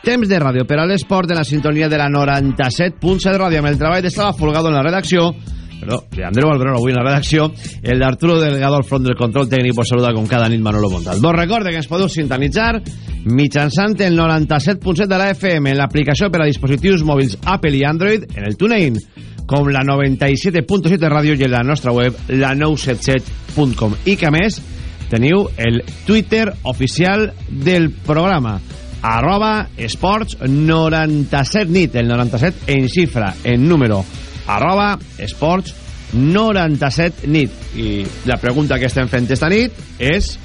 Temps de ràdio per a l'esport de la sintonia de la 97.7 ràdio. Amb el treball d'Estava Folgado en la redacció però de Andreu Alberón avui en la redacció. El d'Arturo Delgado al front del control tècnic pues saluda com cada nit Manolo Montal. Vos recorde que ens podeu sintonitzar mitjançant el 97.7 de la FM en l'aplicació per a dispositius mòbils Apple i Android en el TuneIn com la 97.7 de ràdio i en la nostra web la 977.com i que més teniu el Twitter oficial del programa arroba esports 97 nit el 97 en xifra en número. Arroba esports 97 nit. I la pregunta que estem fent esta nit és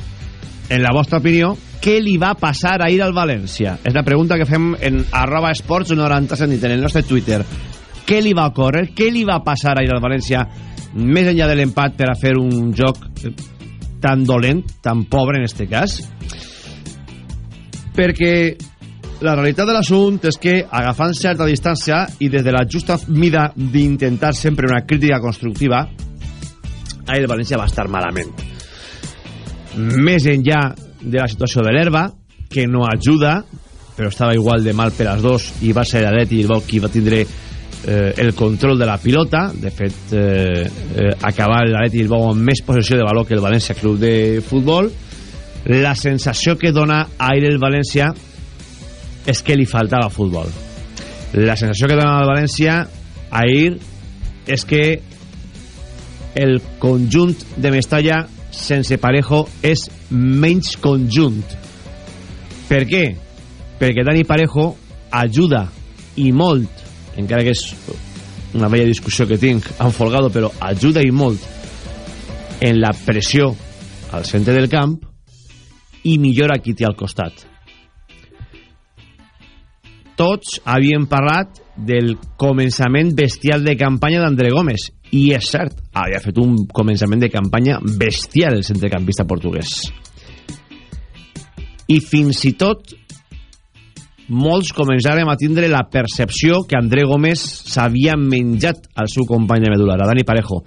en la vostra opinió què li va passar ahir al València? És la pregunta que fem en arroba esports 97 nit en el nostre Twitter. Què li va ocórrer, què li va passar ahir al València més enllà de l'empat per a fer un joc tan dolent, tan pobre en este cas perquè la realitat de l'assumpte és que agafant certa distància i des de la justa mida d'intentar sempre una crítica constructiva ahir el València va estar malament. Més enllà de la situació de l'herba que no ajuda però estava igual de mal per als dos i va ser l'Atleti Bilbao qui va tindre eh, el control de la pilota. De fet eh, eh, acabar l'Atleti Bilbao amb més possessió de valor que el València Club de Futbol la sensació que dona ahir el València és que li faltava futbol la sensació que dona el València ahir és que el conjunt de Mestalla sense Parejo és menys conjunt per què? perquè Dani Parejo ajuda i molt encara que és una bella discussió que tinc amb Folgado però ajuda i molt en la pressió al centre del camp i millora qui té al costat. Tots havíem parlat del començament bestial de campanya d'André Gómez i és cert, havia fet un començament de campanya bestial el centrecampista portuguès. I fins i tot molts començarem a tindre la percepció que André Gómez s'havia menjat al seu company de medular, a Dani Parejo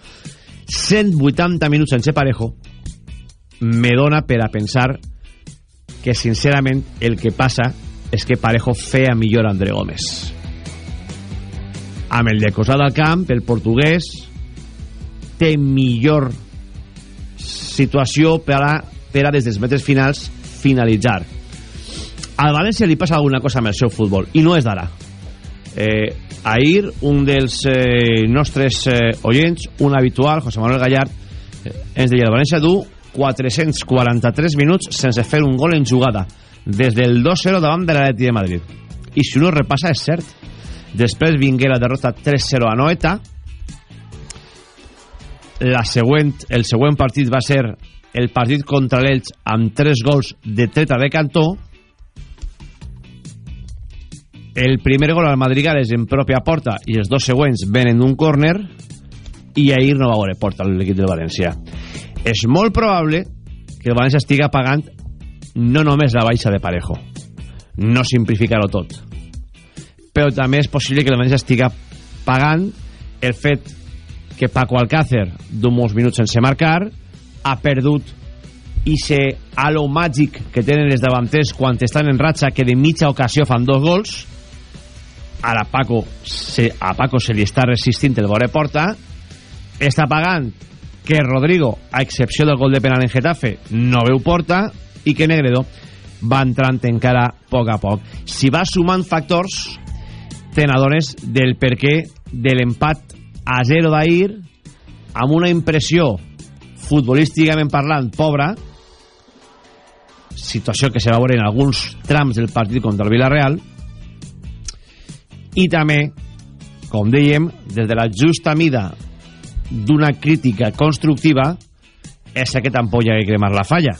180 minuts sense Parejo me dona per a pensar que sincerament el que passa és que Parejo feia millor André Gómez. Amb el de Cosada al camp el portuguès té millor situació per a, per a des dels metres finals finalitzar. Al València li passa alguna cosa amb el seu futbol i no és d'ara. Eh, ahir un dels eh, nostres eh, oients un habitual, José Manuel Gallard eh, ens deia el València du 443 minuts sense fer un gol en jugada. Des del 2-0 davant de l'Atleti de Madrid. I si uno repassa és cert. Després vingué la derrota 3-0 a Noeta la següent, el següent partit va ser el partit contra l'Elx amb 3 gols de treta de cantó. El primer gol al Madrigales en pròpia porta i els dos següents venen d'un córner. I ahir no va veure porta l'equip del València és molt probable que el València estiga pagant no només la baixa de Parejo no simplificar-ho tot però també és possible que el València estiga pagant el fet que Paco Alcácer d'un molts minuts sense marcar ha perdut i se halo màgic que tenen els davanters quan estan en ratxa que de mitja ocasió fan dos gols. Ara Paco se, a Paco se li està resistint el vore porta. Està pagant que Rodrigo a excepció del gol de penal en Getafe no veu porta i que Negredo va entrant encara a poc a poc. Si va sumant factors te n'adones del perquè de l'empat a 0 d'ahir amb una impressió futbolísticament parlant pobra situació que se va veure en alguns trams del partit contra el Villarreal i també, com dèiem, des de la justa mida d'una crítica constructiva és aquest ampolla que cremar la falla.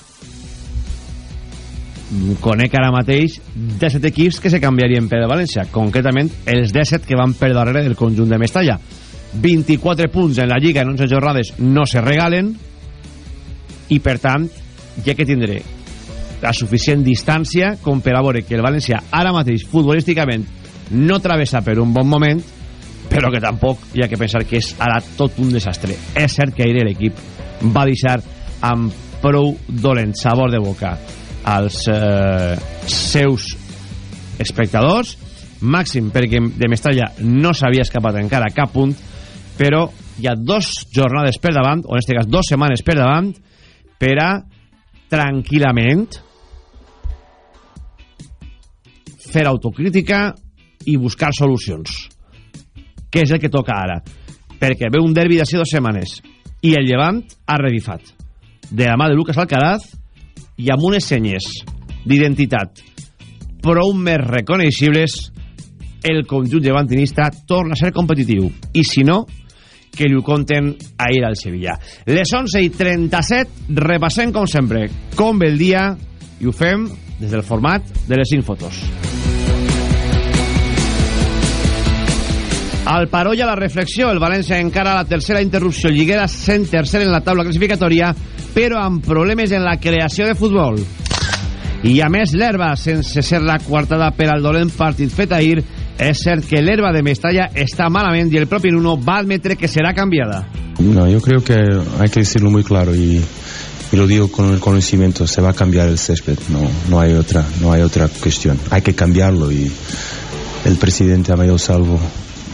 conec ara mateix 17 equips que se canviarien per València concretament els 17 que van per darrere del conjunt de Mestalla 24 punts en la Lliga en 11 jornades no se regalen i per tant ja que tindré la suficient distància com per a veure que el València ara mateix futbolísticament no travessa per un bon moment però que tampoc hi ha que pensar que és ara tot un desastre. És cert que ahir l'equip va deixar amb prou dolent sabor de boca als eh, seus espectadors. Màxim perquè de Mestalla no s'havia escapat encara cap punt però hi ha dos jornades per davant o en aquest cas dos setmanes per davant per a tranquil·lament fer autocrítica i buscar solucions que és el que toca ara. Perquè ve un derbi d'ací dues setmanes. I el Llevant ha revifat. De la mà de Lucas Alcaraz i amb unes senyes d'identitat prou més reconeixibles el conjunt llevantinista torna a ser competitiu. I si no que li ho conten ahir al Sevilla. Les 11 i 37 repassem com sempre. Com ve el dia i ho fem des del format de les 5 fotos Al paró i a la reflexió, el València encara la tercera interrupció lliguera sent tercer en la taula classificatòria, però amb problemes en la creació de futbol. I a més l'herba, sense ser la quartada per al dolent partit fet ahir, és cert que l'herba de Mestalla està malament i el propi Nuno va admetre que serà canviada. No, yo creo que hay que decirlo muy claro y, y lo digo con el conocimiento, se va a cambiar el césped, no, no hay otra, no hay otra cuestión. Hay que cambiarlo y el presidente Amadeo Salvo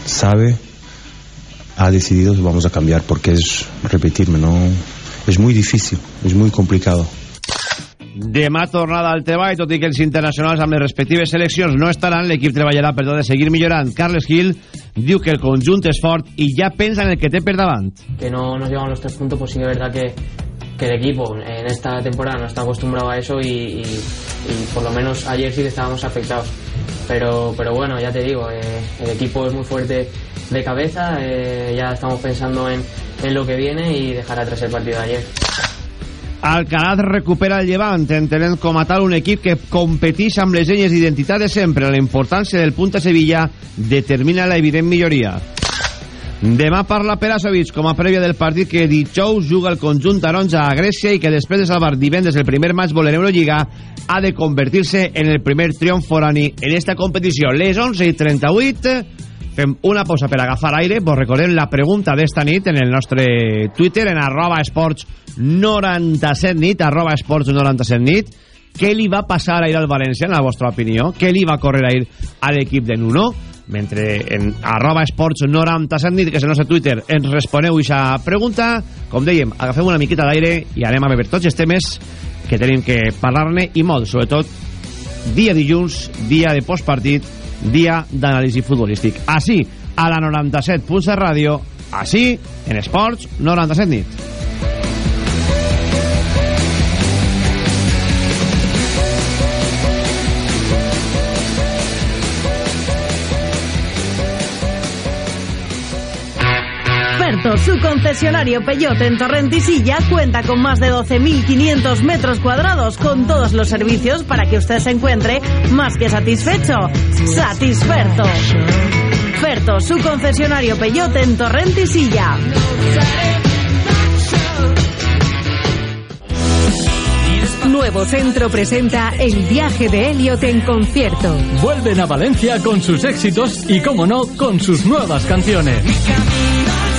sabe, ha decidido que vamos a cambiar porque es, repetirme, no, es muy difícil, es muy complicado. Demà tornada al treball, tot i que els internacionals amb les respectives seleccions no estaran, l'equip treballarà per tal de seguir millorant. Carles Gil diu que el conjunt és fort i ja pensa en el que té per davant. Que no nos llevan los tres puntos, pues sí que es verdad que, que el equipo en esta temporada no está acostumbrado a eso y, y, y por lo menos ayer sí que estábamos afectados. Pero, pero bueno, ya te digo, eh, el equipo es muy fuerte de cabeza, eh, ya estamos pensando en, en lo que viene y dejar atrás el partido de ayer. Alcaraz recupera el llevant, entenent com a tal un equip que competeix amb les enyes d'identitat de sempre. La importància del punt a Sevilla determina la evident milloria. Demà parla Perasovic com a prèvia del partit que dijous juga el conjunt taronja a Grècia i que després de salvar divendres el primer maig vol en Eurolliga ha de convertir-se en el primer triomf forani en esta competició. Les 11 i 38 fem una pausa per agafar aire vos recordem la pregunta d'esta nit en el nostre Twitter en arroba esports 97 nit arroba esports 97 nit què li va passar ahir al València en la vostra opinió què li va córrer ahir a l'equip de Nuno mentre en arroba esports 97 nit que és el nostre Twitter ens responeu aquesta pregunta com dèiem agafem una miqueta d'aire i anem a veure tots els temes que tenim que parlar-ne i molt sobretot dia dilluns dia de postpartit dia d'anàlisi futbolístic. Així, a la 97 punts de ràdio, així, en Esports 97 nit. Su concesionario Peyote en Torrentisilla cuenta con más de 12.500 metros cuadrados con todos los servicios para que usted se encuentre más que satisfecho. Satisferto. Ferto, su concesionario Peyote en Torrentisilla. Nuevo Centro presenta el viaje de Elliot en concierto. Vuelven a Valencia con sus éxitos y, como no, con sus nuevas canciones.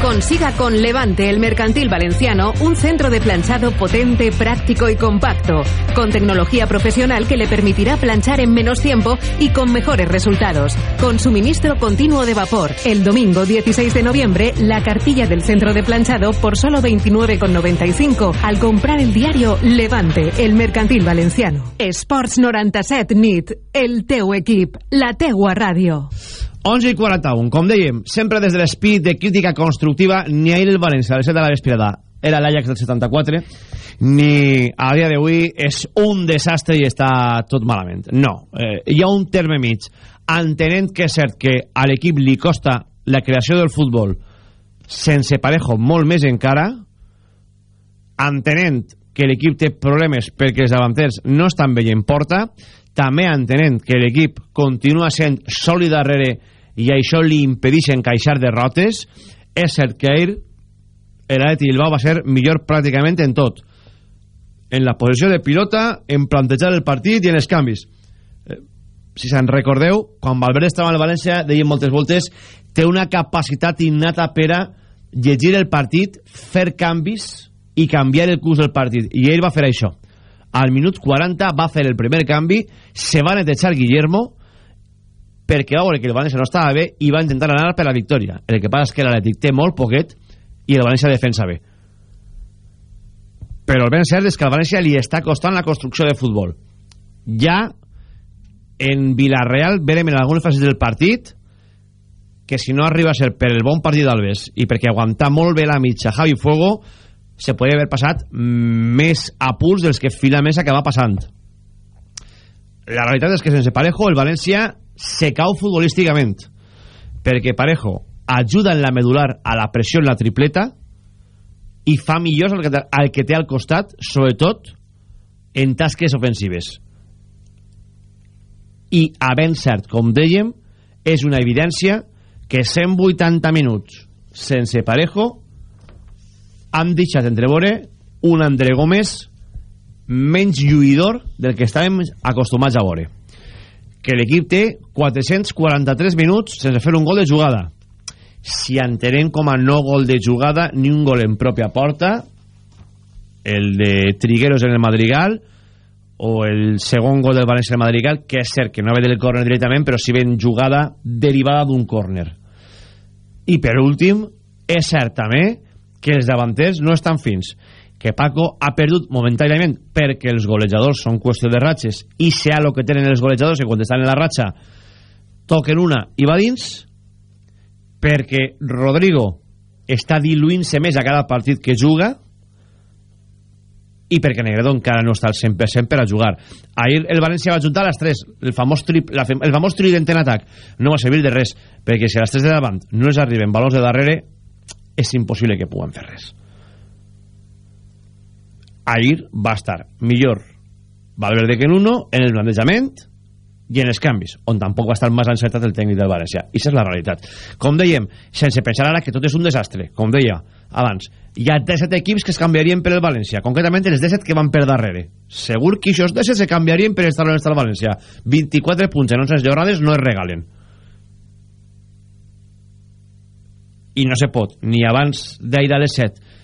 Consiga con Levante, el mercantil valenciano, un centro de planchado potente, práctico y compacto, con tecnología profesional que le permitirá planchar en menos tiempo y con mejores resultados. Con suministro continuo de vapor. El domingo 16 de noviembre, la cartilla del centro de planchado por solo 29,95 al comprar el diario Levante, el mercantil valenciano. Sports 97 NIT, el teu equip, la teua ràdio. 11 i 41, com dèiem, sempre des de l'espírit de crítica constructiva, ni ahir el València a les 7 de la vesprada era l'Ajax del 74, ni a dia d'avui és un desastre i està tot malament. No, eh, hi ha un terme mig. Entenent que és cert que a l'equip li costa la creació del futbol sense parejo molt més encara, entenent que l'equip té problemes perquè els davanters no estan veient porta, també entenent que l'equip continua sent sòlid darrere i això li impedeix encaixar derrotes, és cert que ahir l'Atleti Bilbao va ser millor pràcticament en tot. En la posició de pilota, en plantejar el partit i en els canvis. Eh, si se'n recordeu, quan Valverde estava al València, deien moltes voltes, té una capacitat innata per a llegir el partit, fer canvis i canviar el curs del partit. I ell va fer això. Al minut 40 va fer el primer canvi, se va netejar Guillermo, perquè va veure que el València no estava bé i va intentar anar per la victòria. El que passa és que l'Atlètic té molt poquet i el València defensa bé. Però el ben cert és que al València li està costant la construcció de futbol. Ja en Villarreal verem en algunes fases del partit que si no arriba a ser per el bon partit d'Albes i perquè aguantar molt bé la mitja Javi Fuego se podria haver passat més apuls dels que finalment s'acaba passant. La realitat és que sense Parejo el València se cau futbolísticament. Perquè Parejo ajuda en la medular a la pressió en la tripleta i fa millors el que, el que té al costat sobretot en tasques ofensives. I a ben cert com dèiem és una evidència que 180 minuts sense Parejo han deixat entrevore un André Gómez menys lluïdor del que estàvem acostumats a veure que l'equip té 443 minuts sense fer un gol de jugada. Si entenem com a no gol de jugada, ni un gol en pròpia porta, el de Trigueros en el Madrigal, o el segon gol del València en el Madrigal, que és cert que no ve del córner directament, però si ven jugada derivada d'un córner. I per últim, és cert també que els davanters no estan fins que Paco ha perdut momentàniament perquè els golejadors són qüestió de ratxes i sea el que tenen els golejadors que quan estan en la ratxa toquen una i va dins perquè Rodrigo està diluint-se més a cada partit que juga i perquè Negredo encara no està al 100% per a jugar. Ahir el València va juntar les 3, el famós, trip, la, el famós trident en atac. No va servir de res, perquè si a les 3 de davant no els arriben valors de darrere, és impossible que puguen fer res ahir va estar millor Valverde que en uno en el plantejament i en els canvis, on tampoc va estar més encertat el tècnic del València. I és la realitat. Com dèiem, sense pensar ara que tot és un desastre, com deia abans, hi ha 17 equips que es canviarien per el València, concretament els 17 que van per darrere. Segur que aquests 17 se canviarien per estar on està el València. 24 punts en 11 jornades no es regalen. I no se pot, ni abans d'ahir a les 7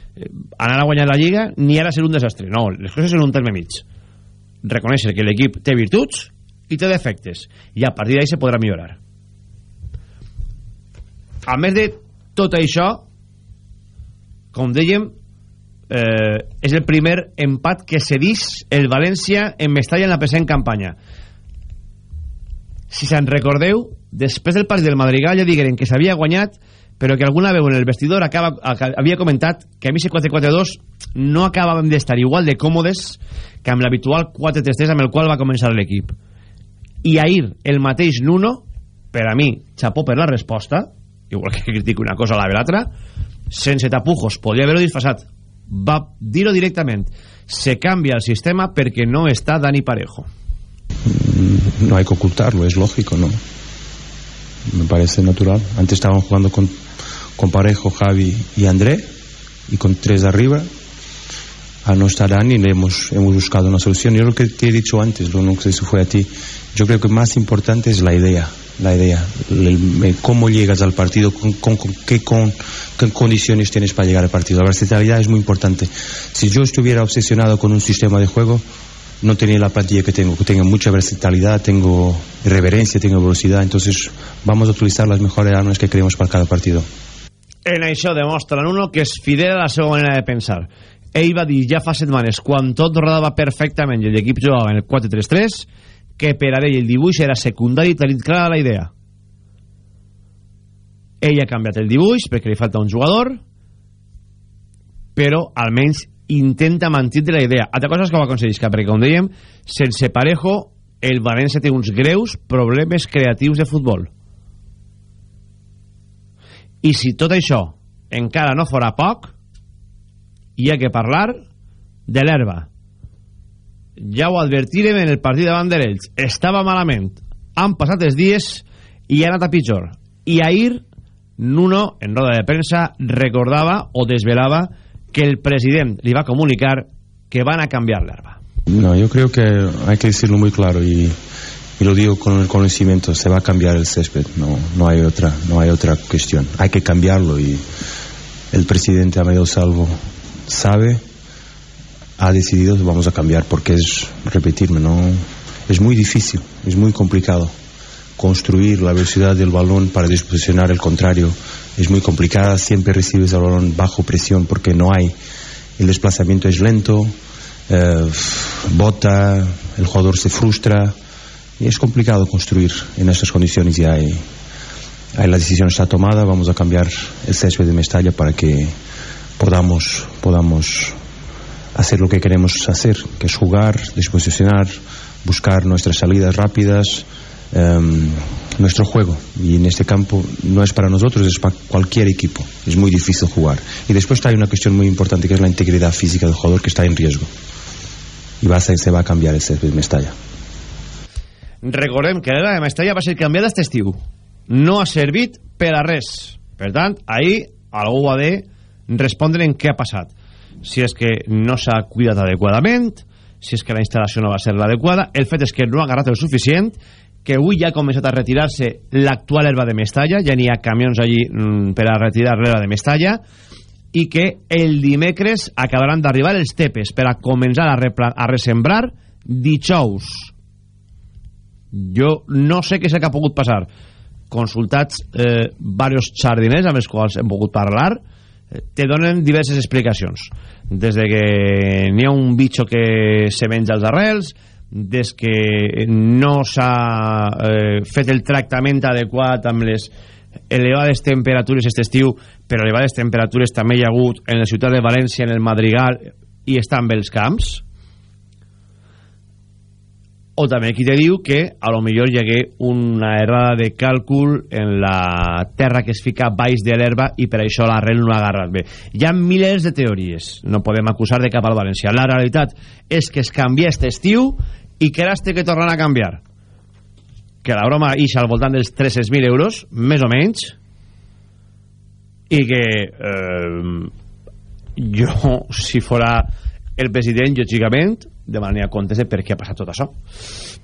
anar a guanyar la Lliga ni ara ser un desastre. No, les coses són un terme mig. Reconèixer que l'equip té virtuts i té defectes. I a partir d'ahí se podrà millorar. A més de tot això, com dèiem, eh, és el primer empat que cedís el València en Mestalla en la present campanya. Si se'n recordeu, després del partit del Madrigal ja digueren que s'havia guanyat però que alguna veu en el vestidor acaba, havia comentat que a mi 4-4-2 no acabàvem d'estar igual de còmodes que amb l'habitual 4-3-3 amb el qual va començar l'equip. I ahir el mateix Nuno, per a mi, xapó per la resposta, igual que critico una cosa a la l'altra, sense tapujos, podria haver-ho disfressat. va dir-ho directament se canvia el sistema perquè no està Dani Parejo Mm, no hay que ocultarlo, es lógico, ¿no? Me parece natural. Antes estaban jugando con, con Parejo, Javi y André, y con tres arriba. A no estar Dani le hemos, hemos buscado una solución. Yo lo que te he dicho antes, lo no sé si fue a ti, yo creo que más importante es la idea, la idea, el- cómo llegas al partido, qué, con, qué condiciones tienes para llegar al partido. La versatilidad es muy importante. Si yo estuviera obsesionado con un sistema de juego, no tenía la plantilla que tengo, que tengo mucha versatilidad, tengo reverencia, tengo velocidad, entonces vamos a utilizar las mejores armas que queremos para cada partido. En això demostren uno que és fidel a la seva manera de pensar. Ell va dir ja fa setmanes, quan tot rodava perfectament i l'equip jugava en el 4-3-3, que per a ell el dibuix era secundari tenint clara la idea. Ell ha canviat el dibuix perquè li falta un jugador, però almenys intenta mantenir la idea. Altra cosa és que ho aconseguisca, perquè com dèiem, sense Parejo, el València té uns greus problemes creatius de futbol. I si tot això encara no fora poc, hi ha que parlar de l'herba. Ja ho advertirem en el partit davant de l'Elx. Estava malament. Han passat els dies i ha anat a pitjor. I ahir, Nuno, en roda de premsa, recordava o desvelava que el president li va comunicar que van a canviar l'herba. No, yo creo que hay que decirlo muy claro y, y lo digo con el conocimiento, se va a cambiar el césped, no, no hay otra, no hay otra cuestión. Hay que cambiarlo y el presidente Amadeo Salvo sabe, ha decidido que vamos a cambiar porque es, repetirme, no, es muy difícil, es muy complicado. Construir la velocidad del balón para disposicionar el contrario es muy complicada, siempre recibes el balón bajo presión porque no hay, el desplazamiento es lento, eh, bota, el jugador se frustra es complicado construir en estas condiciones y hay, hay la decisión está tomada, vamos a cambiar el césped de Mestalla para que podamos, podamos hacer lo que queremos hacer, que es jugar, disposicionar, buscar nuestras salidas rápidas, em, nuestro juego. Y en este campo no es para nosotros, es para cualquier equipo. Es muy difícil jugar. Y después hay una cuestión muy importante que es la integridad física del jugador que está en riesgo. Y va a se va a cambiar el césped de Mestalla. Recordem que l'era de Mestalla va ser canviada aquest estiu. No ha servit per a res. Per tant, ahir algú ha de respondre en què ha passat. Si és que no s'ha cuidat adequadament, si és que la instal·lació no va ser l'adequada, el fet és que no ha agarrat el suficient, que avui ja ha començat a retirar-se l'actual herba de Mestalla, ja n'hi ha camions allí mm, per a retirar l'herba de Mestalla, i que el dimecres acabaran d'arribar els tepes per a començar a, a resembrar dijous jo no sé què és el que ha pogut passar. Consultats eh, varios jardiners amb els quals hem pogut parlar eh, te donen diverses explicacions. Des de que n'hi ha un bitxo que se menja els arrels des que no s'ha eh, fet el tractament adequat amb les elevades temperatures aquest estiu però elevades temperatures també hi ha hagut en la ciutat de València, en el Madrigal i estan bé els camps o també qui te diu que a lo millor hi hagué una errada de càlcul en la terra que es fica baix de l'herba i per això l'arrel no ha agarrat bé. Hi ha milers de teories, no podem acusar de cap al València. La realitat és que es canvia aquest estiu i que ara es té que tornar a canviar. Que la broma ixa al voltant dels 300.000 euros, més o menys, i que eh, jo, si fora el president, lògicament, demanaria comptes de per què ha passat tot això.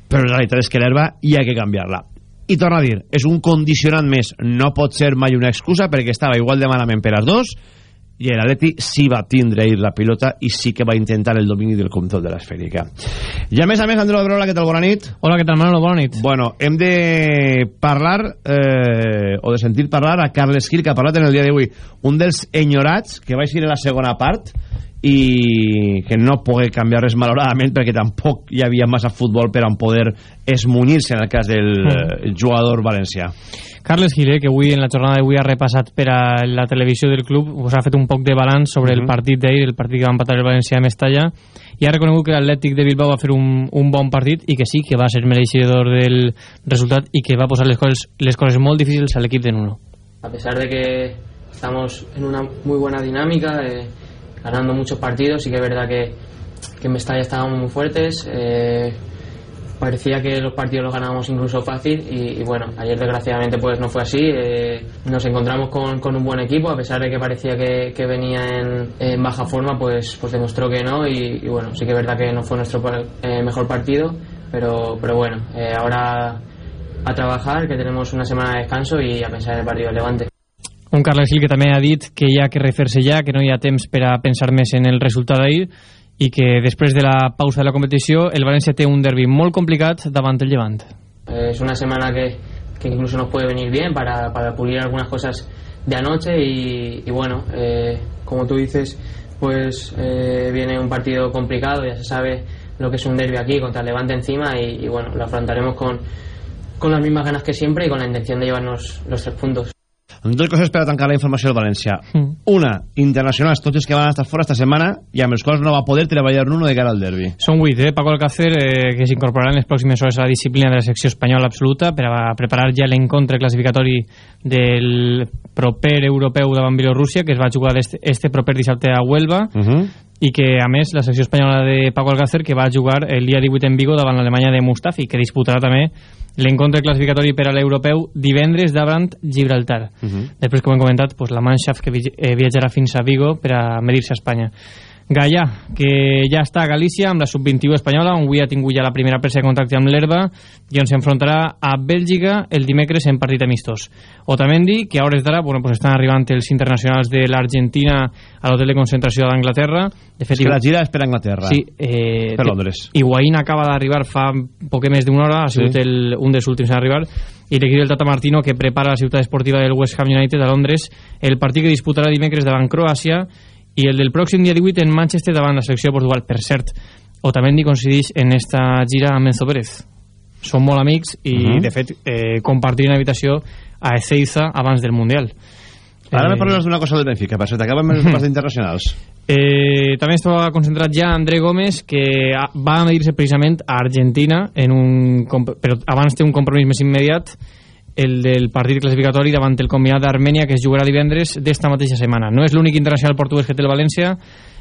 Però la realitat és que l'herba hi ha que canviar-la. I torna a dir, és un condicionant més. No pot ser mai una excusa perquè estava igual de malament per als dos i l'Atleti sí va tindre ahir la pilota i sí que va intentar el domini del control de l'esfèrica. I a més a més, Andreu Abrola, què tal? Bona nit. Hola, què tal, Manolo? Bona nit. Bueno, hem de parlar eh, o de sentir parlar a Carles Gil, que ha parlat en el dia d'avui. Un dels enyorats que va eixir en la segona part i que no pogué canviar res malauradament perquè tampoc hi havia massa futbol per a poder esmunyir-se en el cas del mm. jugador valencià. Carles Gilé, que avui en la jornada d'avui ha repassat per a la televisió del club, us ha fet un poc de balanç sobre Mhm. el partit d'ahir, el partit que va empatar el València a Mestalla, i ha reconegut que l'Atlètic de Bilbao va fer un, un bon partit i que sí, que va ser mereixedor del resultat i que va posar les coses, les coses molt difícils a l'equip de Nuno. A pesar de que estamos en una muy buena dinámica, eh, ganando muchos partidos. Sí que es verdad que, que en Mestalla estábamos muy fuertes. eh, parecía que los partidos los ganábamos incluso fácil y, bueno, ayer desgraciadamente pues no fue así. eh, nos encontramos con, con un buen equipo, a pesar de que parecía que, que venía en, baja forma, pues, pues demostró que no y, bueno, sí que es verdad que no fue nuestro eh, mejor partido, pero, pero bueno, ahora a trabajar, que tenemos una semana de descanso y a pensar en el partido del Levante. Un Carles Gil que també ha dit que hi ha que refer-se ja, que no hi ha temps per a pensar més en el resultat d'ahir i que després de la pausa de la competició el València té un derbi molt complicat davant el Llevant. Eh, es una semana que, que incluso nos puede venir bien para, para pulir algunas cosas de anoche y, y bueno, eh, como tú dices, pues eh, viene un partido complicado, ya se sabe lo que es un derby aquí contra el Levante encima y, y bueno, lo afrontaremos con, con las mismas ganas que siempre y con la intención de llevarnos los tres puntos. Dos coses per a tancar la informació del València. Mm. Una, internacionals, tots els que van estar fora esta setmana i amb els quals no va poder treballar uno de cara al derbi. Són 8, eh? Paco Alcácer, eh, que s'incorporarà en les pròximes hores a la disciplina de la secció espanyola absoluta per a preparar ja l'encontre classificatori del proper europeu davant Bielorússia, que es va jugar este, este proper dissabte a Huelva, Uh -huh. I que, a més, la secció espanyola de Paco Alcácer, que va jugar el dia 18 en Vigo davant l'Alemanya de Mustafi, que disputarà també l'encontre classificatori per a l'europeu divendres davant Gibraltar. Uh -huh. Després, com hem comentat, pues, la Mannschaft que eh, viatjarà fins a Vigo per a medir-se a Espanya. Gaia, que ja està a Galícia amb la sub-21 espanyola, on avui ha tingut ja la primera presa de contacte amb l'herba i on s'enfrontarà a Bèlgica el dimecres en partit amistós. Otamendi, que a hores d'ara bueno, pues estan arribant els internacionals de l'Argentina a l'hotel de concentració d'Anglaterra. De fet, És que la gira és per Anglaterra. Sí, eh, Per Londres. Higuaín acaba d'arribar fa poc més d'una hora, ha sigut Sí. el, un dels últims a arribar, i l'equip del Tata Martino que prepara la ciutat esportiva del West Ham United a Londres el partit que disputarà dimecres davant Croàcia i el del pròxim dia 18 en Manchester davant la selecció de Portugal. Per cert, Otamendi coincideix en esta gira amb Enzo Pérez. Són molt amics i, uh Mhm. -huh. de fet, eh, compartiren habitació a Ezeiza abans del Mundial. Ara Eh, me parles d'una cosa del Benfica, per cert, acaben els partits internacionals. Eh, també estava concentrat ja André Gómez que va a medir-se precisament a Argentina en un, però abans té un compromís més immediat el del partit classificatori davant el combinat d'Armènia que es jugarà divendres d'esta mateixa setmana. No és l'únic internacional portuguès que té el València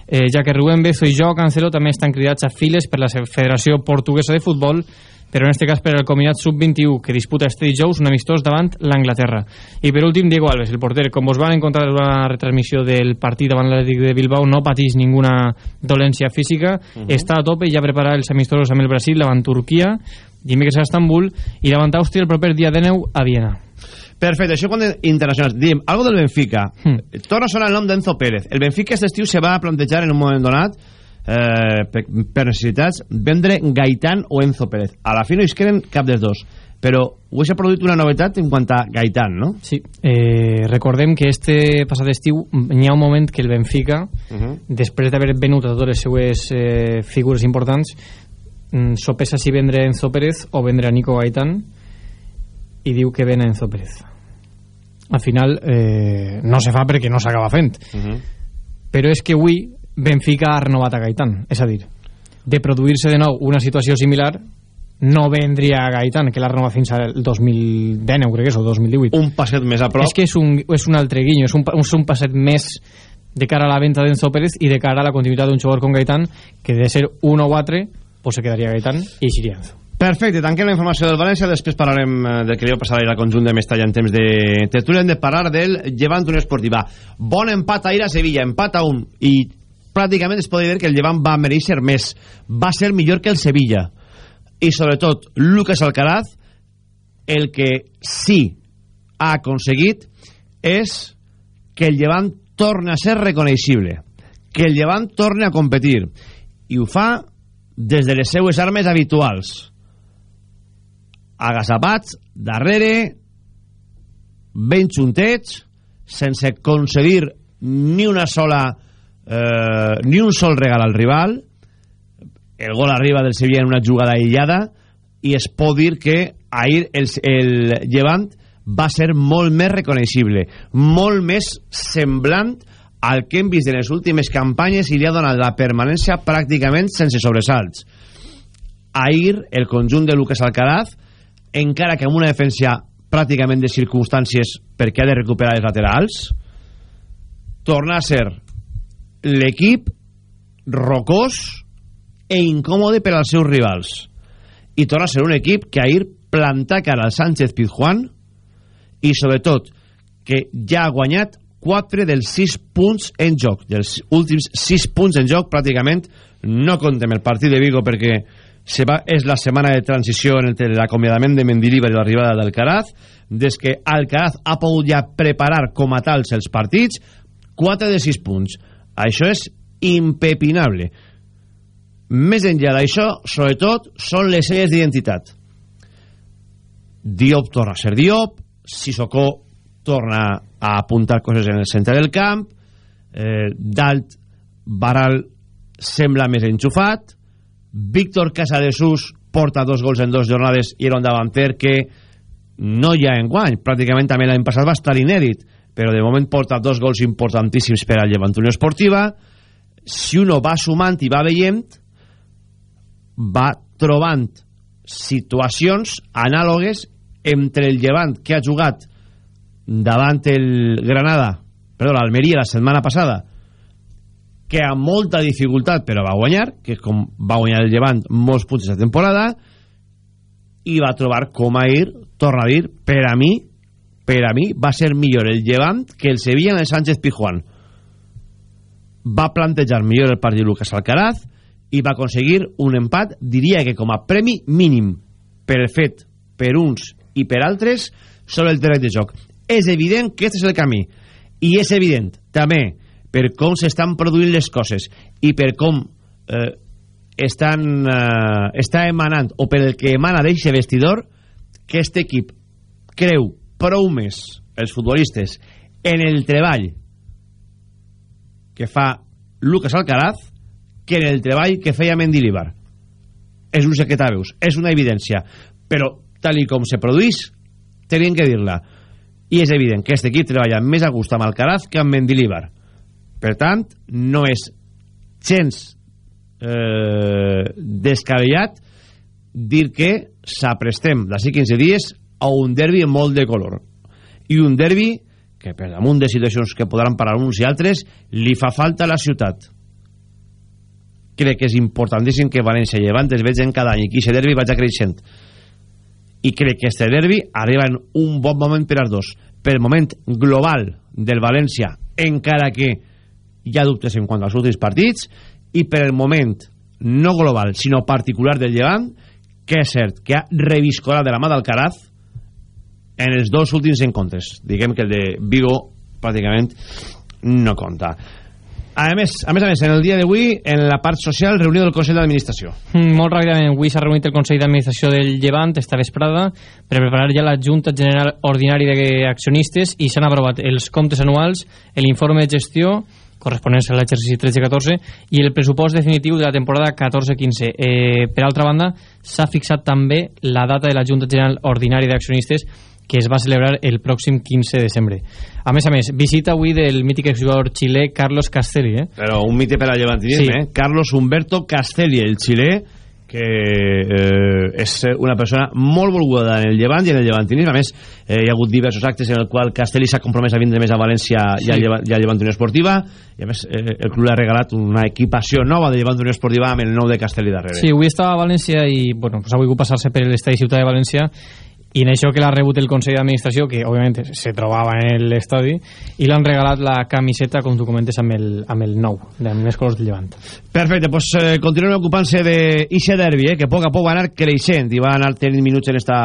eh, ja que Rubén Bezo i Jo Cancelo també estan cridats a files per la Federació Portuguesa de Futbol però en este cas per al combinat sub-21 que disputa este dijous un amistós davant l'Anglaterra. I per últim Diego Alves, el porter. Com vos van encontrar en la retransmissió del partit davant l'Atlètic de Bilbao no patís ninguna dolència física. Uh -huh. està a tope i ja prepara els amistosos amb el Brasil davant Turquia dimecres a Estambul i davant Àustria el proper dia de neu a Viena Perfecte, això quan internacionals. Diem, algo del Benfica. Hmm. Torna a sonar el nom d'Enzo Pérez. El Benfica aquest estiu se va a plantejar en un moment donat eh, per, per necessitats vendre Gaitán o Enzo Pérez. A la fi no hi es queden cap dels dos. Però avui s'ha produït una novetat en quant a Gaitán, no? Sí, eh, recordem que este passat estiu n'hi ha un moment que el Benfica Uh -huh. després d'haver venut a totes les seues eh, figures importants sopesa si vendre Enzo Pérez o vendre a Nico Gaitán i diu que ven a Enzo Pérez al final eh, no se fa perquè no s'acaba fent Uh -huh. però és que avui Benfica ha renovat a Gaitán és a dir, de produir-se de nou una situació similar no vendria a Gaitán que l'ha renovat fins al 2019 crec que és o 2018 Un passet més a prop. és que és un, és un altre guinyo, és un, és un passet més de cara a la venta d'Enzo Pérez i de cara a la continuïtat d'un jugador com Gaitán, que de ser un o quatre, pues se quedaria Gaitán i eixiria Enzo. Perfecte, tanquem la informació del València, després parlarem eh, del que li va passar ahir al conjunt de Mestalla en temps de tertúlia, hem de parlar del Llevant Unió Esportiva. Bon empat ahir a Sevilla, empat a un, i pràcticament es podria dir que el Llevant va mereixer més, va ser millor que el Sevilla. I sobretot, Lucas Alcaraz, el que sí ha aconseguit és que el Llevant torni a ser reconeixible, que el Llevant torni a competir, i ho fa des de les seues armes habituals. Agasapats, darrere, ben xuntets, sense concedir ni una sola eh, ni un sol regal al rival. El gol arriba del Sevilla en una jugada aïllada i es pot dir que ahir el, el Llevant va ser molt més reconeixible molt més semblant al que hem vist en les últimes campanyes i li ha donat la permanència pràcticament sense sobresalts. Ahir el conjunt de Lucas Alcaraz encara que amb una defensa pràcticament de circumstàncies perquè ha de recuperar els laterals torna a ser l'equip rocós e incòmode per als seus rivals. I torna a ser un equip que ahir planta cara al Sánchez Pizjuán i sobretot que ja ha guanyat 4 dels 6 punts en joc. Dels últims 6 punts en joc pràcticament no contem el partit de Vigo perquè se va, és la setmana de transició en l'acomiadament de Mendilibar i l'arribada d'Alcaraz. Des que Alcaraz ha pogut ja preparar com a tals els partits 4 de 6 punts. Això és impepinable. Més enllà d'això sobretot són les senyes d'identitat. Diop torna a ser Diop Sissoko torna a apuntar coses en el centre del camp. Eh, Dalt Baral sembla més enxufat. Víctor Casadesús porta dos gols en dues jornades i era un davanter que no hi ha en guany pràcticament també l'any passat va estar inèdit però de moment porta dos gols importantíssims per al Llevant Unió Esportiva. Si uno va sumant i va veient va trobant situacions anàlogues entre el Llevant que ha jugat davant el Granada perdó, l'Almeria la setmana passada que amb molta dificultat però va guanyar, que és com va guanyar el Llevant molts punts aquesta temporada i va trobar com ahir torna a dir, per a mi per a mi va ser millor el Llevant que el Sevilla en el Sánchez Pijuán va plantejar millor el partit Lucas Alcaraz i va aconseguir un empat diria que com a premi mínim per fet per uns i per altres sobre el terreny de joc és evident que aquest és el camí. I és evident també per com s'estan produint les coses i per com eh, estan, eh, està emanant o per el que emana d'eixe vestidor que aquest equip creu prou més els futbolistes en el treball que fa Lucas Alcaraz que en el treball que feia Mendilibar és un secret a veus, és una evidència. Però tal i com se produís tenien que dir-la i és evident que aquest equip treballa més a gust amb Alcaraz que amb Mendilibar. Per tant, no és gens eh, descabellat dir que s'aprestem d'ací 15 dies a un derbi molt de color. I un derbi que per damunt de situacions que podran parar uns i altres li fa falta a la ciutat. Crec que és importantíssim que València i Llevant es vegin cada any i que aquest derbi vagi creixent i crec que este derbi arriba en un bon moment per als dos. Per moment global del València encara que hi ha dubtes en quant als últims partits i per el moment no global sinó particular del Llevant que és cert que ha reviscolat de la mà d'Alcaraz en els dos últims encontres. Diguem que el de Vigo pràcticament no compta a més, a més a més, en el dia d'avui, en la part social, reunió del Consell d'Administració. Mm, molt ràpidament, avui s'ha reunit el Consell d'Administració del Llevant esta vesprada per preparar ja la Junta General Ordinària d'Accionistes i s'han aprovat els comptes anuals, l'informe de gestió, corresponents a l'exercici 13-14 i el pressupost definitiu de la temporada 14-15. Eh, per altra banda, s'ha fixat també la data de la Junta General Ordinària d'Accionistes que es va celebrar el pròxim 15 de desembre. A més a més, visita avui del mític exjugador xilè Carlos Castelli. Eh? Però un mite per al llevantinisme, sí. eh? Carlos Humberto Castelli, el xilè, que eh, és una persona molt volguda en el llevant i en el llevantinisme. A més, eh, hi ha hagut diversos actes en el qual Castelli s'ha compromès a vindre més a València sí. i, a llevant, i a Llevant Unió Esportiva i a més eh, el club ha regalat una equipació nova de Llevant Unió Esportiva amb el nou de Castelli darrere. Sí, avui estava a València i bueno, pues ha volgut passar-se per l'estadi Ciutat de València i en això que l'ha rebut el Consell d'Administració que òbviament se trobava en l'estadi i l'han regalat la camiseta com tu comentes amb el, amb el nou amb les colors del llevant. Perfecte, doncs eh, continuem ocupant-se d'Ixe derbi, eh, que a poc a poc va anar creixent i va anar tenint minuts en esta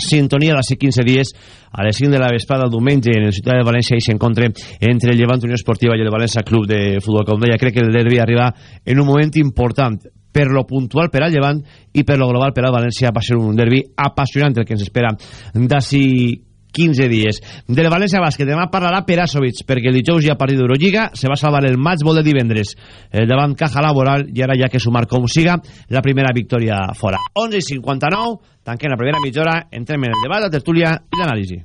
sintonia de 15 dies a les 5 de la vesprada diumenge en el Ciutat de València i s'encontre entre el Llevant Unió Esportiva i el València Club de Futbol com deia, crec que el derbi arriba en un moment important per lo puntual per al Llevant i per lo global per al València va ser un derbi apassionant el que ens espera d'ací 15 dies. Del València Bàsquet demà parlarà Perasovic perquè el dijous hi ha partit d'Eurolliga se va salvar el matchball de divendres eh, davant Caja Laboral i ara ja que sumar com siga la primera victòria fora. 11 i 59, tanquem la primera mitja hora, entrem en el debat, la tertúlia i l'anàlisi.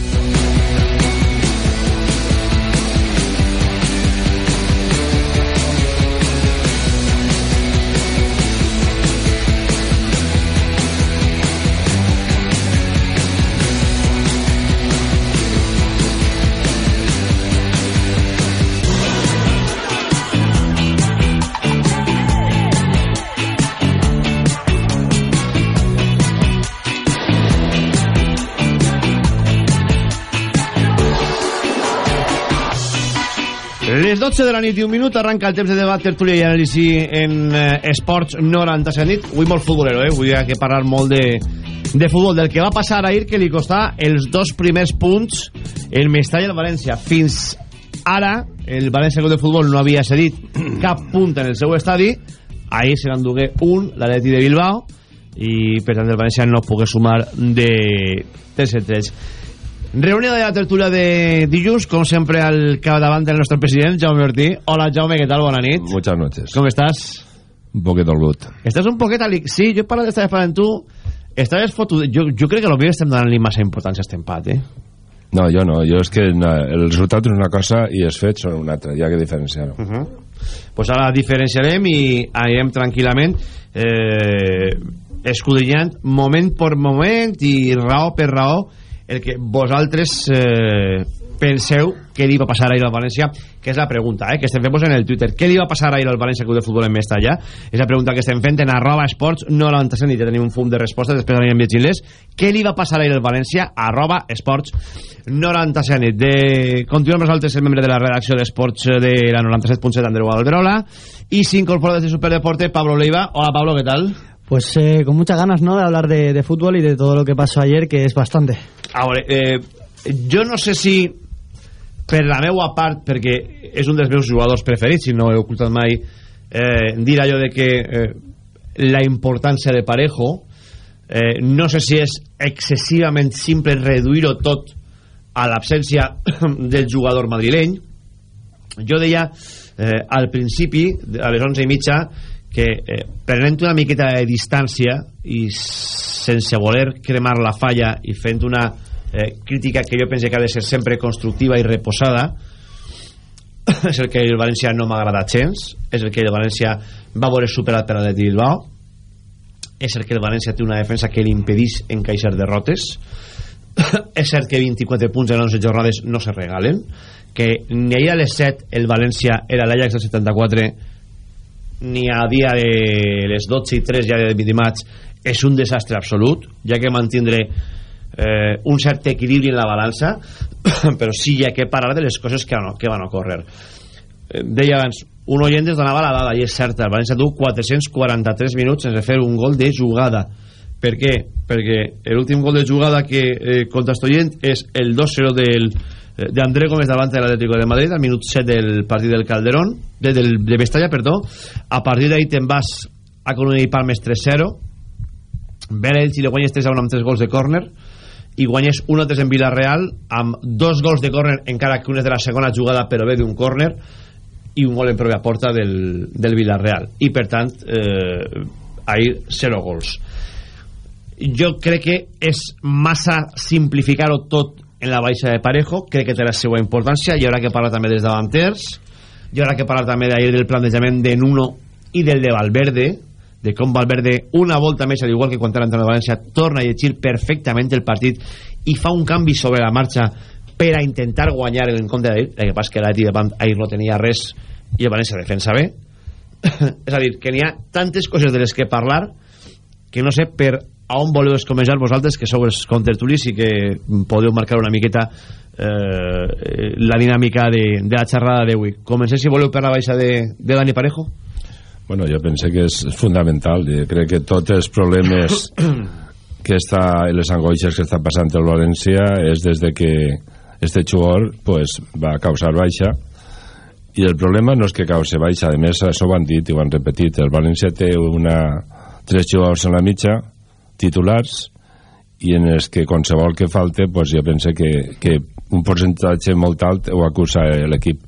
Les 12 de la nit i un minut arranca el temps de debat, tertúlia i anàlisi en eh, Esports 97 nit. Avui molt futbolero, eh? Ha que parlar molt de, de futbol, del que va passar ahir que li costà els dos primers punts el Mestalla i el València. Fins ara, el València Club de Futbol no havia cedit cap punt en el seu estadi. Ahir se n'endugué un, l'Atleti de Bilbao, i per tant el València no pogué sumar de 3 3 Reunió de la tertúlia de dilluns, com sempre al capdavant del nostre president, Jaume Ortí. Hola, Jaume, què tal? Bona nit. Muchas noches. Com estàs? Un poquito olgut. Estàs un poquet... Ali... Sí, jo he parlat d'estar parlant tu. Estaves fotut... Jo, jo crec que potser estem donant-li massa importància a aquest empat, eh? No, jo no. Jo és que no, el resultat és una cosa i els fets són una altra. Hi ha que diferenciar-ho. Uh -huh. pues ara diferenciarem i anirem tranquil·lament eh, escudrinyant moment per moment i raó per raó el que vosaltres eh, penseu què li va passar ahir al València que és la pregunta eh, que estem fent en el Twitter. Què li va passar ahir al València Club de Futbol en Mestalla? És la pregunta que estem fent en arroba esports 97 i ja tenim un fum de respostes després anirem llegint-les què li va passar ahir al València? Arroba esports 97 de... continuem nosaltres el membre de la redacció d'esports de la 97.7 Andreu Alberola. I s'incorpora des de Superdeporte Pablo Leiva. Hola Pablo, què tal? Pues eh, con muchas ganas, ¿no? De hablar de, de, fútbol y de todo lo que pasó ayer, que es bastante. Ahora, eh, jo no sé si per la meua part, perquè és un dels meus jugadors preferits, si no he ocultat mai, eh, dir allò de que eh, la importància de Parejo, eh, no sé si és excessivament simple reduir-ho tot a l'absència del jugador madrileny. Jo deia eh, al principi, a les 11 i mitja, que eh, prenent una miqueta de distància i sense voler cremar la falla i fent una eh, crítica que jo penso que ha de ser sempre constructiva i reposada és el que el València no m'ha agradat gens és el que el València va veure superat per l'Atleti Bilbao és el que el València té una defensa que li impedís encaixar derrotes és cert que 24 punts en 11 jornades no se regalen que ni ahir a les 7 el València era l'Ajax del 74 ni a dia de les 12 i 3 ja de dimarts és un desastre absolut ja que mantindre eh, un cert equilibri en la balança però sí ha que parar de les coses que, no, que van ocórrer. Eh, deia abans un oient ens donava la dada i és certa el València du 443 minuts sense fer un gol de jugada. Per què? perquè l'últim gol de jugada que eh, contra Estoyent és el 2-0 del de André Gómez davant de l'Atlético de Madrid al minut 7 del partit del Calderón de, del, de Mestalla, perdó. A partir d'ahí te'n vas a Coruña i Palmes 3-0 Vells i le guanyes 3 a 1 amb 3 gols de córner i guanyes 1-3 en Villarreal amb dos gols de córner encara que un és de la segona jugada però ve d'un córner i un gol en pròpia porta del, del Villarreal. I per tant eh, ahir 0 gols. Jo crec que és massa simplificar-ho tot en la baixa de Parejo, crec que té la seva importància i haurà que parlar també dels davanters i haurà que parlar també d'ahir del plantejament de Nuno i del de Valverde de com Valverde una volta més al igual que quan era entrenador de València torna a llegir perfectament el partit i fa un canvi sobre la marxa per a intentar guanyar el compte d'ahir el que passa que l'Atleti davant ahir no tenia res i el València defensa bé. És a dir, que n'hi ha tantes coses de les que parlar que no sé per a on voleu escomejar vosaltres que sou els contertulis i que podeu marcar una miqueta eh, la dinàmica de, de la xerrada d'avui comencem si voleu per la baixa de, de Dani Parejo. Bueno, jo pense que és fundamental. Jo crec que tots els problemes que està les angoixes que està passant el València és des de que este jugador pues, va causar baixa. I el problema no és que cause baixa. A més això ho han dit i ho han repetit. El València té una, tres jugadors en la mitja titulars i en els que qualsevol que falte pues jo penso que, que un percentatge molt alt ho acusa l'equip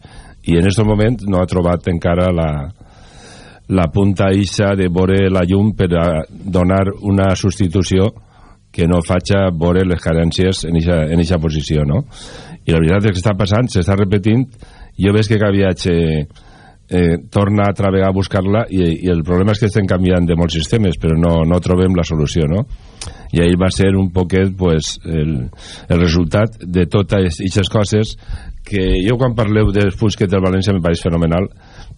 i en aquest moment no ha trobat encara la, la punta ixa de veure la llum per a donar una substitució que no faci veure les carències en eixa, eixa posició, no? I la veritat és que està passant, s'està repetint, jo veig que cada viatge eh, torna a travegar a buscar-la i, i el problema és que estem canviant de molts sistemes però no, no trobem la solució no? I ahir va ser un poquet pues, el, el resultat de totes aquestes coses que jo quan parleu dels punts que té el València me pareix fenomenal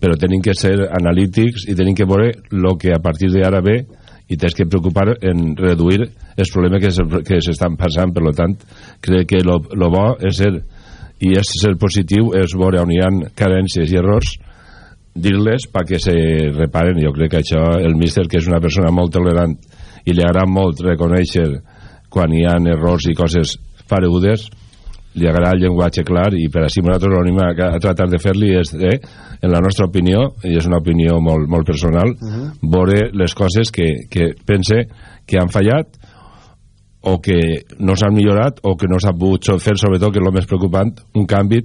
però tenim que ser analítics i tenim que veure el que a partir d'ara ve i tens que preocupar en reduir els problemes que, s'estan passant. Per tant crec que lo, lo bo és ser i és ser positiu és veure on hi ha carències i errors dir-les perquè se reparen. Jo crec que això el míster que és una persona molt tolerant i li agrada molt reconèixer quan hi ha errors i coses paregudes li agrada el llenguatge clar i per així nosaltres l'anim a, a tratar de fer-li és, eh, en la nostra opinió i és una opinió molt, molt personal uh -huh. veure les coses que, que pense que han fallat o que no s'han millorat o que no s'ha pogut fer sobretot que és el més preocupant un canvi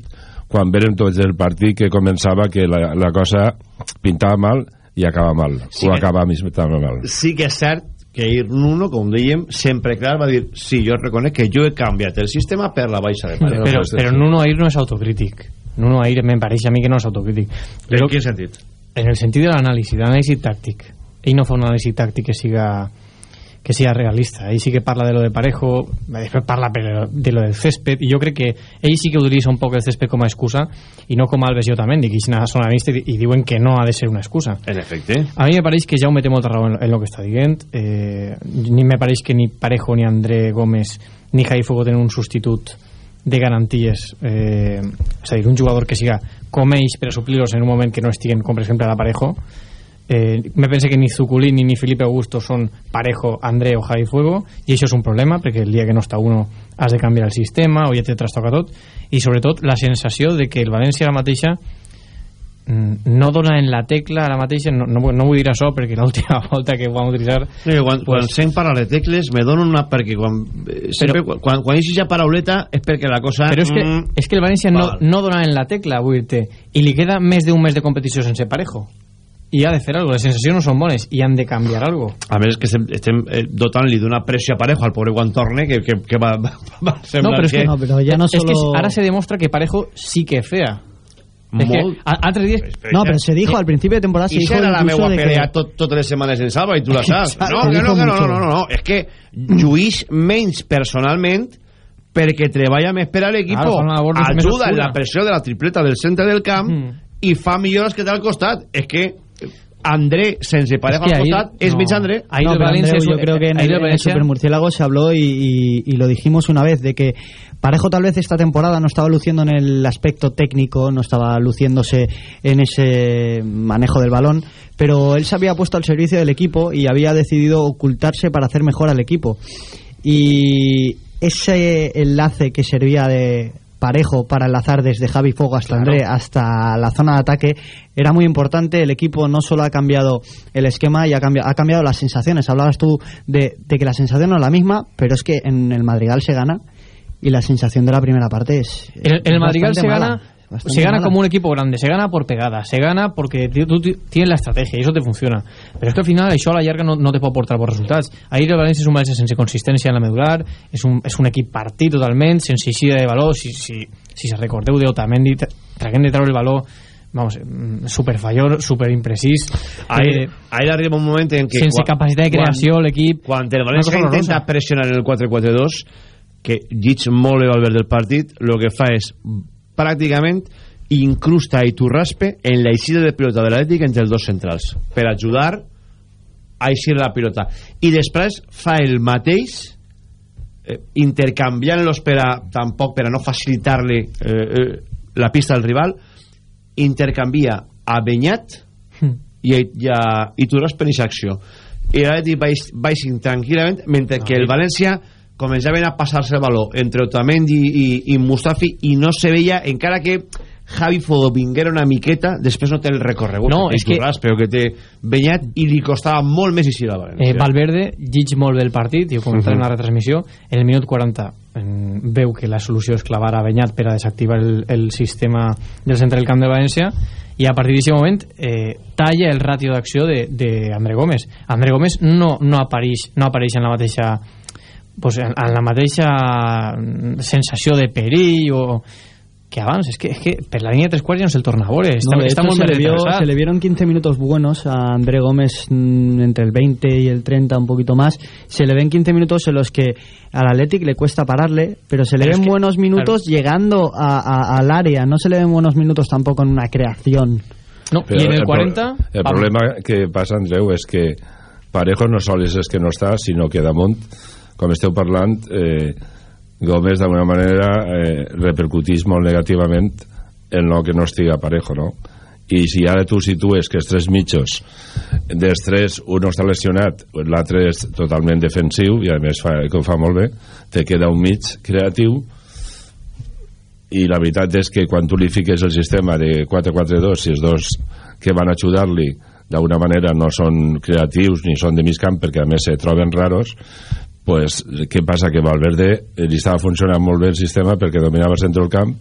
quan veren tots el partit que començava que la, la cosa pintava mal i acaba mal, sí o que, acaba també mal. Sí que és cert que ahir Nuno, com dèiem, sempre clar va dir sí, jo reconec que jo he canviat el sistema per la baixa de paret. Però, però Nuno ahir no és autocrític. Nuno ahir me pareix a mi que no és autocrític. Però, en quin sentit? En el sentit de l'anàlisi, l'anàlisi tàctic. Ell no fa un anàlisi tàctic que siga que sea realista. Ahí sí que parla de lo de Parejo, después parla de lo del césped, i jo crec que ell sí que utilitza un poc el césped com a excusa i no com Alves i Otamendi, que són analistes i diuen que no ha de ser una excusa. En efecte. A mi me pareix que Jaume té molta raó en, en lo que està dient. Eh, ni me pareix que ni Parejo, ni André Gómez, ni Javi Fuego tenen un substitut de garanties eh, és a dir, un jugador que siga com ells per suplir-los en un moment que no estiguen com per exemple a la Parejo eh, me pense que ni Zuculini ni Felipe Augusto són Parejo, André o Javi Fuego i això és un problema perquè el dia que no està uno has de canviar el sistema o ja te trastoca tot. I sobretot la sensació de que el València ara mateixa mm, no dona en la tecla ara mateixa no, no, no vull dir això perquè l'última volta que ho vam utilitzar sí, quan, pues, quan sent parlar de tecles me dono una perquè quan, eh, sempre, però, quan, quan hi ha parauleta és perquè la cosa però és que, mm, és que el València no, no dona en la tecla vull dir-te i li queda més d'un mes de competició sense parejo i ha de fer alguna cosa, les sensacions no són bones i han de canviar alguna cosa. A més que estem, estem eh, dotant-li d'una pressió Parejo al pobre quan torne que, que, que va, va, va no, però és que, que, no, però ja no solo... és que ara se demostra que Parejo sí que fea Es molt... que dies... No, però se dijo al principi de temporada... I se era la meva pelea que... tot, totes les setmanes en Salva i tu la saps. no, que no, que no, no, no, no, no, és que lluís menys personalment perquè treballa més per a l'equip, claro, ajuda en la pressió de la tripleta del centre del camp mm. i fa millores que té al costat. És que André sense pareja es que al costat es no. André. Ahí no, Valencia Andreu, yo creo que en el, en el Super Murciélago se habló y, y, y, lo dijimos una vez de que Parejo tal vez esta temporada no estaba luciendo en el aspecto técnico no estaba luciéndose en ese manejo del balón pero él se había puesto al servicio del equipo y había decidido ocultarse para hacer mejor al equipo. Y ese enlace que servía de parejo para enlazar desde Javi Fogo hasta claro. André hasta la zona de ataque era muy importante. El equipo no solo ha cambiado el esquema y ha cambiado, ha cambiado las sensaciones. Hablabas tú de, de que la sensación no es la misma, pero es que en el Madrigal se gana y la sensación de la primera parte es. En el, en el Madrigal se mala. gana se gana como un equipo grande, se gana por pegada, se gana porque tú tienes la estrategia y eso te funciona. Pero es que al final això a la llarga no, no te pot portar bons resultats. Ahir el València és un València sense consistència en la medular, és un, és un equip partit totalment, sense eixida de valor, si, si, si se recordeu d'Otamendi traguent de treure el valor vamos, mm, super fallor, super imprecís. Ahí, eh, ahí arriba un moment en que... Sense capacitat de creació, l'equip... Quan el València intenta pressionar en el 4-4-2, que llits molt bé Valverde del partit, el que fa és pràcticament incrusta i raspe en la eixida de pilota de l'Atlètic entre els dos centrals per ajudar a eixir la pilota. I després fa el mateix eh, intercanviant-los per a tampoc per a no facilitar-li eh, eh, la pista del rival intercanvia a Benyat mm. i, i, a, i Turraspe en aquesta acció. I l'Atlètic baixin tranquil·lament mentre ah, que el València començaven a passar-se el valor entre Otamendi i, i Mustafi i no se veia, encara que Javi Fodo vinguera una miqueta, després no té el recorregut no, és que... però que té Benyat i li costava molt més i la València. Eh, Valverde llig molt bé el partit, i ho comentaré uh -huh. en la retransmissió, en el minut 40 en, veu que la solució és clavar a Benyat per a desactivar el, el sistema del centre del camp de València i a partir d'aquest moment eh, talla el ràtio d'acció d'André Gómez. André Gómez no, no, apareix, no apareix en la mateixa pues, en, la mateixa sensació de perill o que abans, és que, és que per la línia de tres quarts ja no se'l torna a veure No, hecho, se, le vio- se le vieron 15 minutos buenos a André Gómez mm, entre el 20 y el 30, un poquito más. Se le ven 15 minutos en los que al Athletic le cuesta pararle, pero se le Pero es ven que- buenos minutos llegando a- a- al área. No se le ven buenos minutos tampoco en una creación. no, i en el pro- 40 el problema que passa, Andreu, és que Parejo no sols és que no està, sinó que damunt, com esteu parlant, eh, Gómez d'alguna manera eh, repercutís molt negativament en lo que no estiga Parejo, no? I si ara tu situes que els tres mitjos dels tres, un està lesionat l'altre és totalment defensiu i a més fa, que ho fa molt bé te queda un mig creatiu i la veritat és que quan tu li fiques el sistema de 4-4-2 si els dos que van ajudar-li d'alguna manera no són creatius ni són de mig camp perquè a més se troben raros pues, què passa? Que Valverde li estava funcionant molt bé el sistema perquè dominava el centre del camp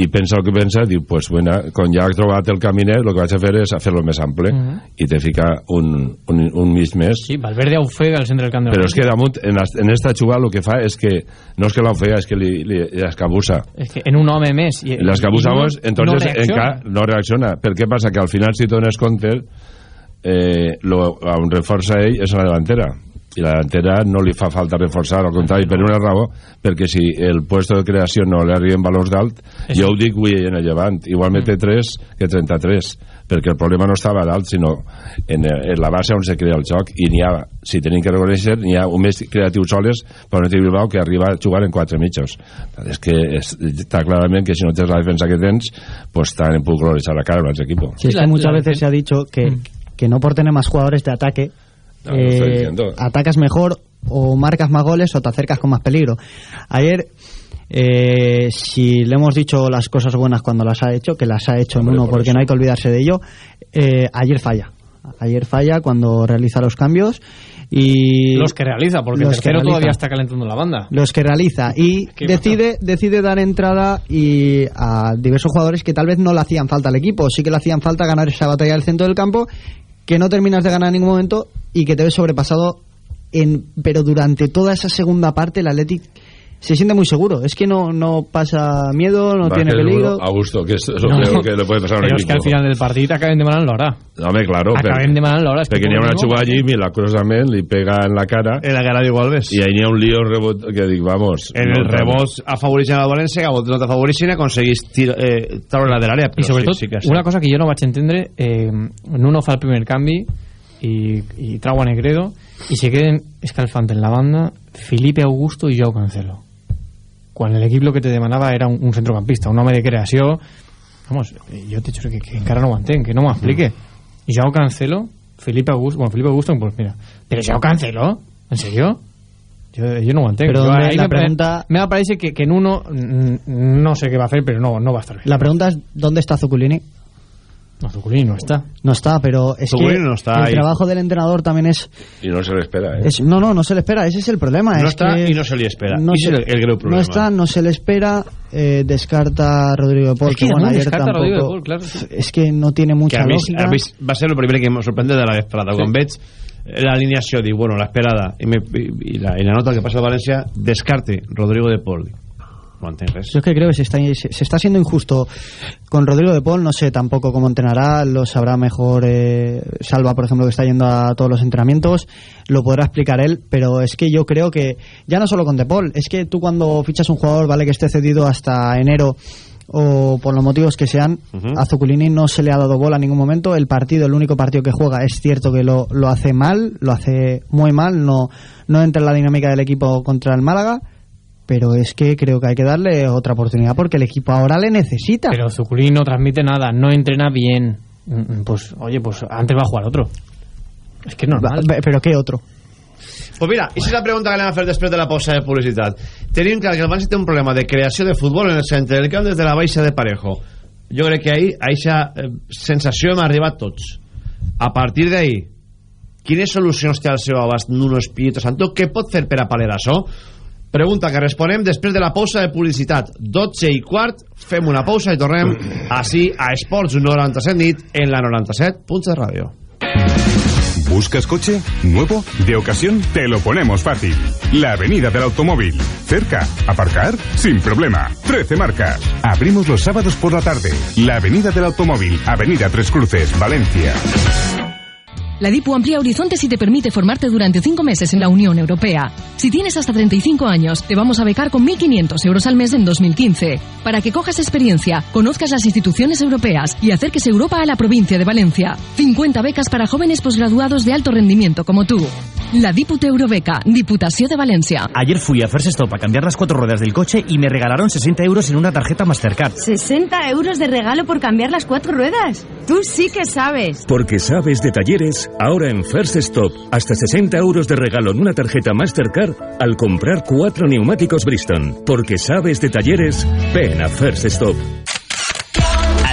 i pensa el que pensa, diu, pues, bueno, quan ja ha trobat el caminer, el que vaig a fer és a fer-lo més ample Mhm. i te fica un, un, un mig més sí, Valverde ofega al centre del camp de però és que damunt, en, en esta jugada el que fa és que no és que l'ofega, és que li, li, li escabussa és que en un home més i, les abusamos, i no, entonces no reacciona. no reacciona. Per què passa? Que al final si dones compte eh, lo, on reforça ell és la delantera i la delantera no li fa falta reforçar al contrari, per una raó perquè si el puesto de creació no li arriben valors d'alt jo ho dic avui en el llevant igualment té 3 que 33 perquè el problema no estava dalt sinó en, en la base on se crea el joc i n'hi ha, si tenim que reconèixer n'hi ha un més creatiu soles per un Bilbao que arriba a jugar en quatre mitjos. És que és, està clarament que si no tens la defensa que tens pues también puc gloritzar la cara als equipos Sí, es que muchas veces se ha dicho que, que no por tener más jugadores de ataque No, eh, atacas mejor o marcas más goles o te acercas con más peligro. Ayer, eh, si le hemos dicho las cosas buenas cuando las ha hecho, que las ha hecho en uno por porque eso. no hay que olvidarse de ello, eh, ayer falla. Ayer falla cuando realiza los cambios y los que realiza porque Los el que tercero realiza. todavía está calentando la banda los que realiza y ¿Qué decide decide dar entrada y a diversos jugadores que tal vez no le hacían falta al equipo, sí que le hacían falta ganar esa batalla del centro del campo que no terminas de ganar en ningún momento y que te ves sobrepasado en pero durante toda esa segunda parte el Athletic se siente muy seguro, es que no no pasa miedo, no Va tiene peligro. A gusto, que es lo No, peor que le puede pasar a un pero es equipo. que al final del partit acaben demanant l'hora No, home, claro. Acaben demanant l'hora és que Perquè n'hi ha una com no- jugada allí, milagrosament, li pega en la cara En la cara d'Igual Alves. i ahí n'hi ha un lío rebot que dic, vamos... En el no, rebot afavoreixen a València, que a no t'afavoreixen i aconseguís eh, treure-la de l'àrea. i sobretot sí, sí que sí. una cosa que jo no vaig entendre eh, Nuno fa el primer canvi i, i trau a Negredo i se queden escalfant en la banda Felipe Augusto i Joao Cancelo quan l'equip lo que te demanava era un, un centrocampista, un home de creació vamos, jo te juro que, que encara no ho entenc, que no m'ho explique. I Joao Cancelo, Felipe Augusto bueno, Felipe Augusto, pues mira, però Joao Cancelo ¿en serio? Jo no Però Jo, donde ahí la me, pregunta- me parece que, que Nuno mm, no sé qué va a hacer pero no, no va a estar bien. La pregunta es ¿dónde está Zuculini? No, Zuculini no está No está, pero es Zuculini que no está el ahí. trabajo del entrenador también es, I no se l'espera, eh? es- no, no, no se le espera, ese es el problema, No es està que i no se li espera. no se- és el, el greu problema. No está, no se le espera, eh, descarta a Rodrigo de Paul, Es que que bueno, no, ayer descarta a tampoco, Rodrigo de Paul, claro, sí. es que no tiene que mucha a mi, lógica. a mi va ser el primer que em sorprende de la vesprada. Quan veig l'alineació, dic, bueno, l'esperada, i, me, i, la, i la nota que passa a València, descarte Rodrigo de Paul. Yo es que creo que se está, se, se está siendo injusto con Rodrigo de Paul, no sé tampoco cómo entrenará, lo sabrá mejor eh, Salva, por ejemplo, que está yendo a todos los entrenamientos, lo podrá explicar él, pero es que yo creo que, ya no solo con de Paul, es que tú cuando fichas un jugador, vale que esté cedido hasta enero, o por los motivos que sean, a Zuculini no se le ha dado bola en ningún momento. El partido, el único partido que juega, es cierto que lo, lo hace mal, lo hace muy mal, no, no entra en la dinámica del equipo contra el Málaga. Pero es que creo que hay que darle otra oportunidad porque el equipo ahora le necesita. Pero Zuculini no transmite nada, no entrena bien. Mm, Pues, oye, pues antes va a jugar otro. Es que es normal. Va- Pero ¿qué otro? Pues mira, i si la pregunta que anem a fer després de la pausa de publicitat. Tenim clar que el València té un problema de creació de futbol en el centre del camp des de la baixa de Parejo. Jo crec que ahir, a aquesta eh, sensació hem arribat tots. A partir d'ahir, quines solucions té al seu abast Nuno Espíritu Santo? Què pot fer per a això? Pregunta que responem després de la pausa de publicitat. 12 i quart, fem una pausa i tornem així a Esports 97 nit en la 97 punts de ràdio. ¿Buscas coche? ¿Nuevo? ¿De ocasión? Te lo ponemos fácil. La Avenida del Automóvil. Cerca. ¿Aparcar? Sin problema. 13 marcas. Abrimos los sábados por la tarde. La Avenida del Automóvil. Avenida Tres Cruces, Valencia. La DIPU amplía horizontes y te permite formarte durante cinco meses en la Unión Europea. Si tienes hasta 35 años, te vamos a becar con 1.500 euros al mes en 2015. Para que cojas experiencia, conozcas las instituciones europeas y acerques Europa a la provincia de Valencia. 50 becas para jóvenes posgraduados de alto rendimiento como tú. La Dipute Eurobeca, Diputación de Valencia. Ayer fui a First Stop a cambiar las cuatro ruedas del coche y me regalaron 60 euros en una tarjeta Mastercard. ¿60 euros de regalo por cambiar las cuatro ruedas? Tú sí que sabes. Porque sabes de talleres, ahora en First Stop, hasta 60 euros de regalo en una tarjeta Mastercard al comprar cuatro neumáticos Bristol. Porque sabes de talleres, ven a First Stop.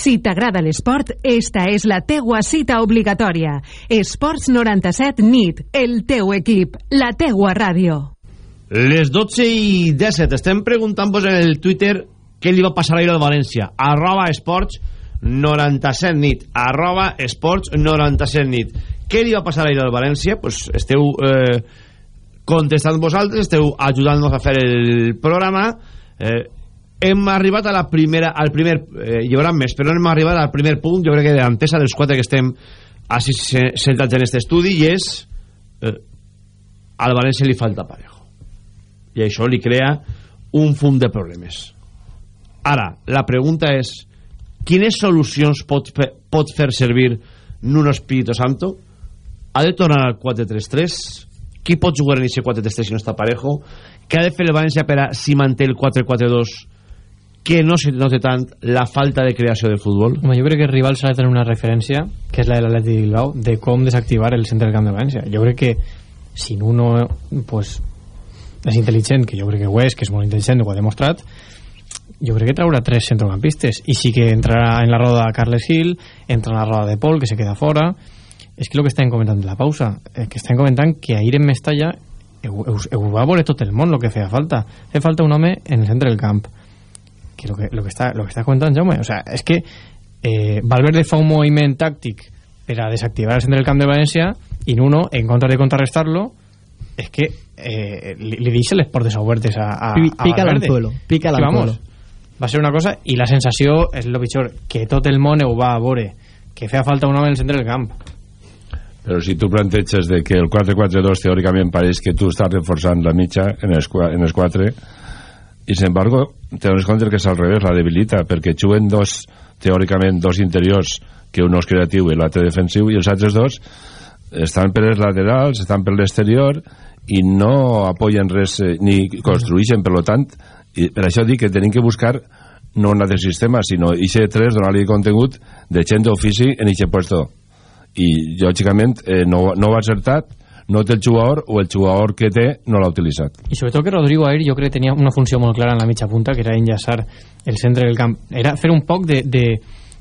Si t'agrada l'esport, esta és la teua cita obligatòria. Esports 97 NIT, el teu equip, la teua ràdio. Les 12 i 17 estem preguntant-vos en el Twitter què li va passar ahir al València. Arroba esports 97 nit. Arroba esports 97 nit. Què li va passar ahir al València? Pues esteu eh, contestant vosaltres, esteu ajudant-nos a fer el programa. Eh, hem arribat a la primera, al primer, eh, hi haurà més, però hem arribat al primer punt, jo crec que d'antesa dels quatre que estem així sentats en aquest estudi, i és eh, al València li falta Parejo. I això li crea un fum de problemes. Ara, la pregunta és quines solucions pot fer, pot fer servir Nuno Espíritu Santo? Ha de tornar al 4-3-3? Qui pot jugar en aquest 4-3-3 si no està Parejo? Què ha de fer el València per a si manté el 4-4-2 que no se note tant la falta de creació de futbol? Home, jo crec que el rival s'ha de tenir una referència, que és la de l'Atleti de Bilbao, de com desactivar el centre del camp de València. Jo crec que si uno pues, és intel·ligent, que jo crec que ho és, que és molt intel·ligent, ho ha demostrat, jo crec que traurà tres centrocampistes. I sí que entrarà en la roda Carles Gil entra en la roda de Pol, que se queda fora. És que el que estem comentant de la pausa. Eh, que estem comentant que ahir en Mestalla ho, ho, va veure tot el món el que feia falta. Feia falta un home en el centre del camp que lo que, lo que, está, lo que está comentando Jaume, o sea, es que eh, Valverde fa un moviment tàctic per a desactivar el centre del camp de València i Nuno, en contra de contrarrestar-lo és que eh, li, li deixa les portes obertes a, a, a pica l'anzuelo pica l'anzuelo va ser una cosa i la sensació és el pitjor que tot el món ho va a veure que feia falta un home en el centre del camp. Però si tu planteges de que el 4-4-2 teòricament pareix que tu estàs reforçant la mitja en els, en els 4 i sin embargo te dones compte que és al revés, la debilita perquè juguen dos, teòricament dos interiors que un és creatiu i l'altre defensiu i els altres dos estan per els laterals, estan per l'exterior i no apoyen res eh, ni construeixen, per tant i per això dic que tenim que buscar no un altre sistema, sinó ixe tres donar-li contengut de gent d'ofici en ixe puesto. I lògicament eh, no, no ho ha acertat no té el jugador o el jugador que té no l'ha utilitzat. I sobretot que Rodrigo Air jo crec que tenia una funció molt clara en la mitja punta, que era enllaçar el centre del camp. Era fer un poc de, de,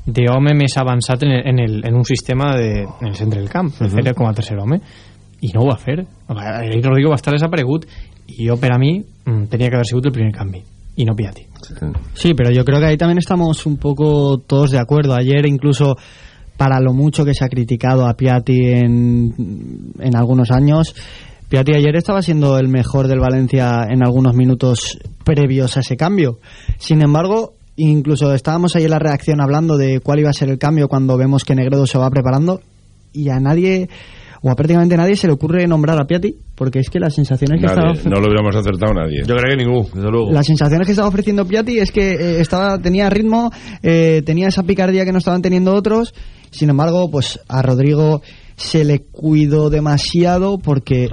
de home més avançat en, el, en, el, en un sistema de, en el centre del camp, uh -huh. fer com a tercer home, i no ho va fer. El Rodrigo va estar desaparegut i jo, per a mi, mm, tenia que haver sigut el primer canvi y no Piatti. Sí, pero yo creo que ahí también estamos un poco todos de acuerdo. Ayer incluso para lo mucho que se ha criticado a Piatti en, en algunos años. Piatti ayer estaba siendo el mejor del Valencia en algunos minutos previos a ese cambio. Sin embargo, incluso estábamos ahí en la reacción hablando de cuál iba a ser el cambio cuando vemos que Negredo se va preparando y a nadie o a prácticamente nadie se le ocurre nombrar a Piatti porque es que las sensaciones que nadie, estaba no lo hubiéramos acertado nadie yo creo que ningún desde luego las sensaciones que estaba ofreciendo Piatti es que eh, estaba tenía ritmo eh, tenía esa picardía que no estaban teniendo otros sin embargo, pues a Rodrigo se le cuidó demasiado porque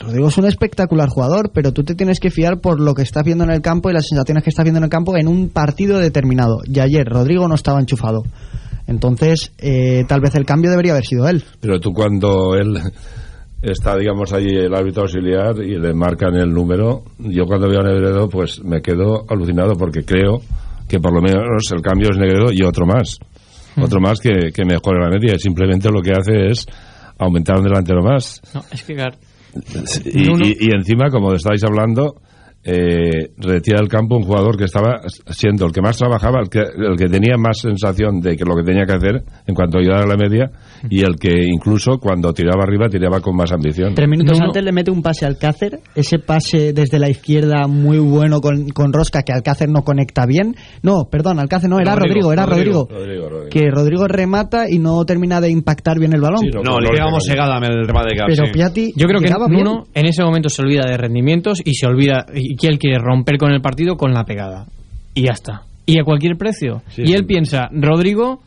Rodrigo es un espectacular jugador, pero tú te tienes que fiar por lo que estás viendo en el campo y las sensaciones que estás viendo en el campo en un partido determinado. Y ayer Rodrigo no estaba enchufado. Entonces, eh, tal vez el cambio debería haber sido él. Pero tú cuando él está, digamos, ahí el árbitro auxiliar y le marcan el número, yo cuando veo a Negredo, pues me quedo alucinado porque creo que por lo menos el cambio es Negredo y otro más. Otro más que, que mejore la media. Simplemente lo que hace es aumentar un delantero más. No, es que... Y, y, y encima, como estáis hablando eh, retira del campo un jugador que estaba siendo el que más trabajaba, el que, el que tenía más sensación de que lo que tenía que hacer en cuanto a ayudar a la media y el que incluso cuando tiraba arriba tiraba con más ambición. Tres minutos antes le mete un pase al Alcácer, ese pase desde la izquierda muy bueno con, con Rosca que Alcácer no conecta bien. No, perdón, Alcácer no, era Rodrigo, era Rodrigo, Que Rodrigo remata y no termina de impactar bien el balón. no, le quedamos segada el remate de Pero Piatti Yo creo que uno en ese momento se olvida de rendimientos y se olvida y que él quiere romper con el partido con la pegada. Y ya está. Y a cualquier precio. y él piensa, Rodrigo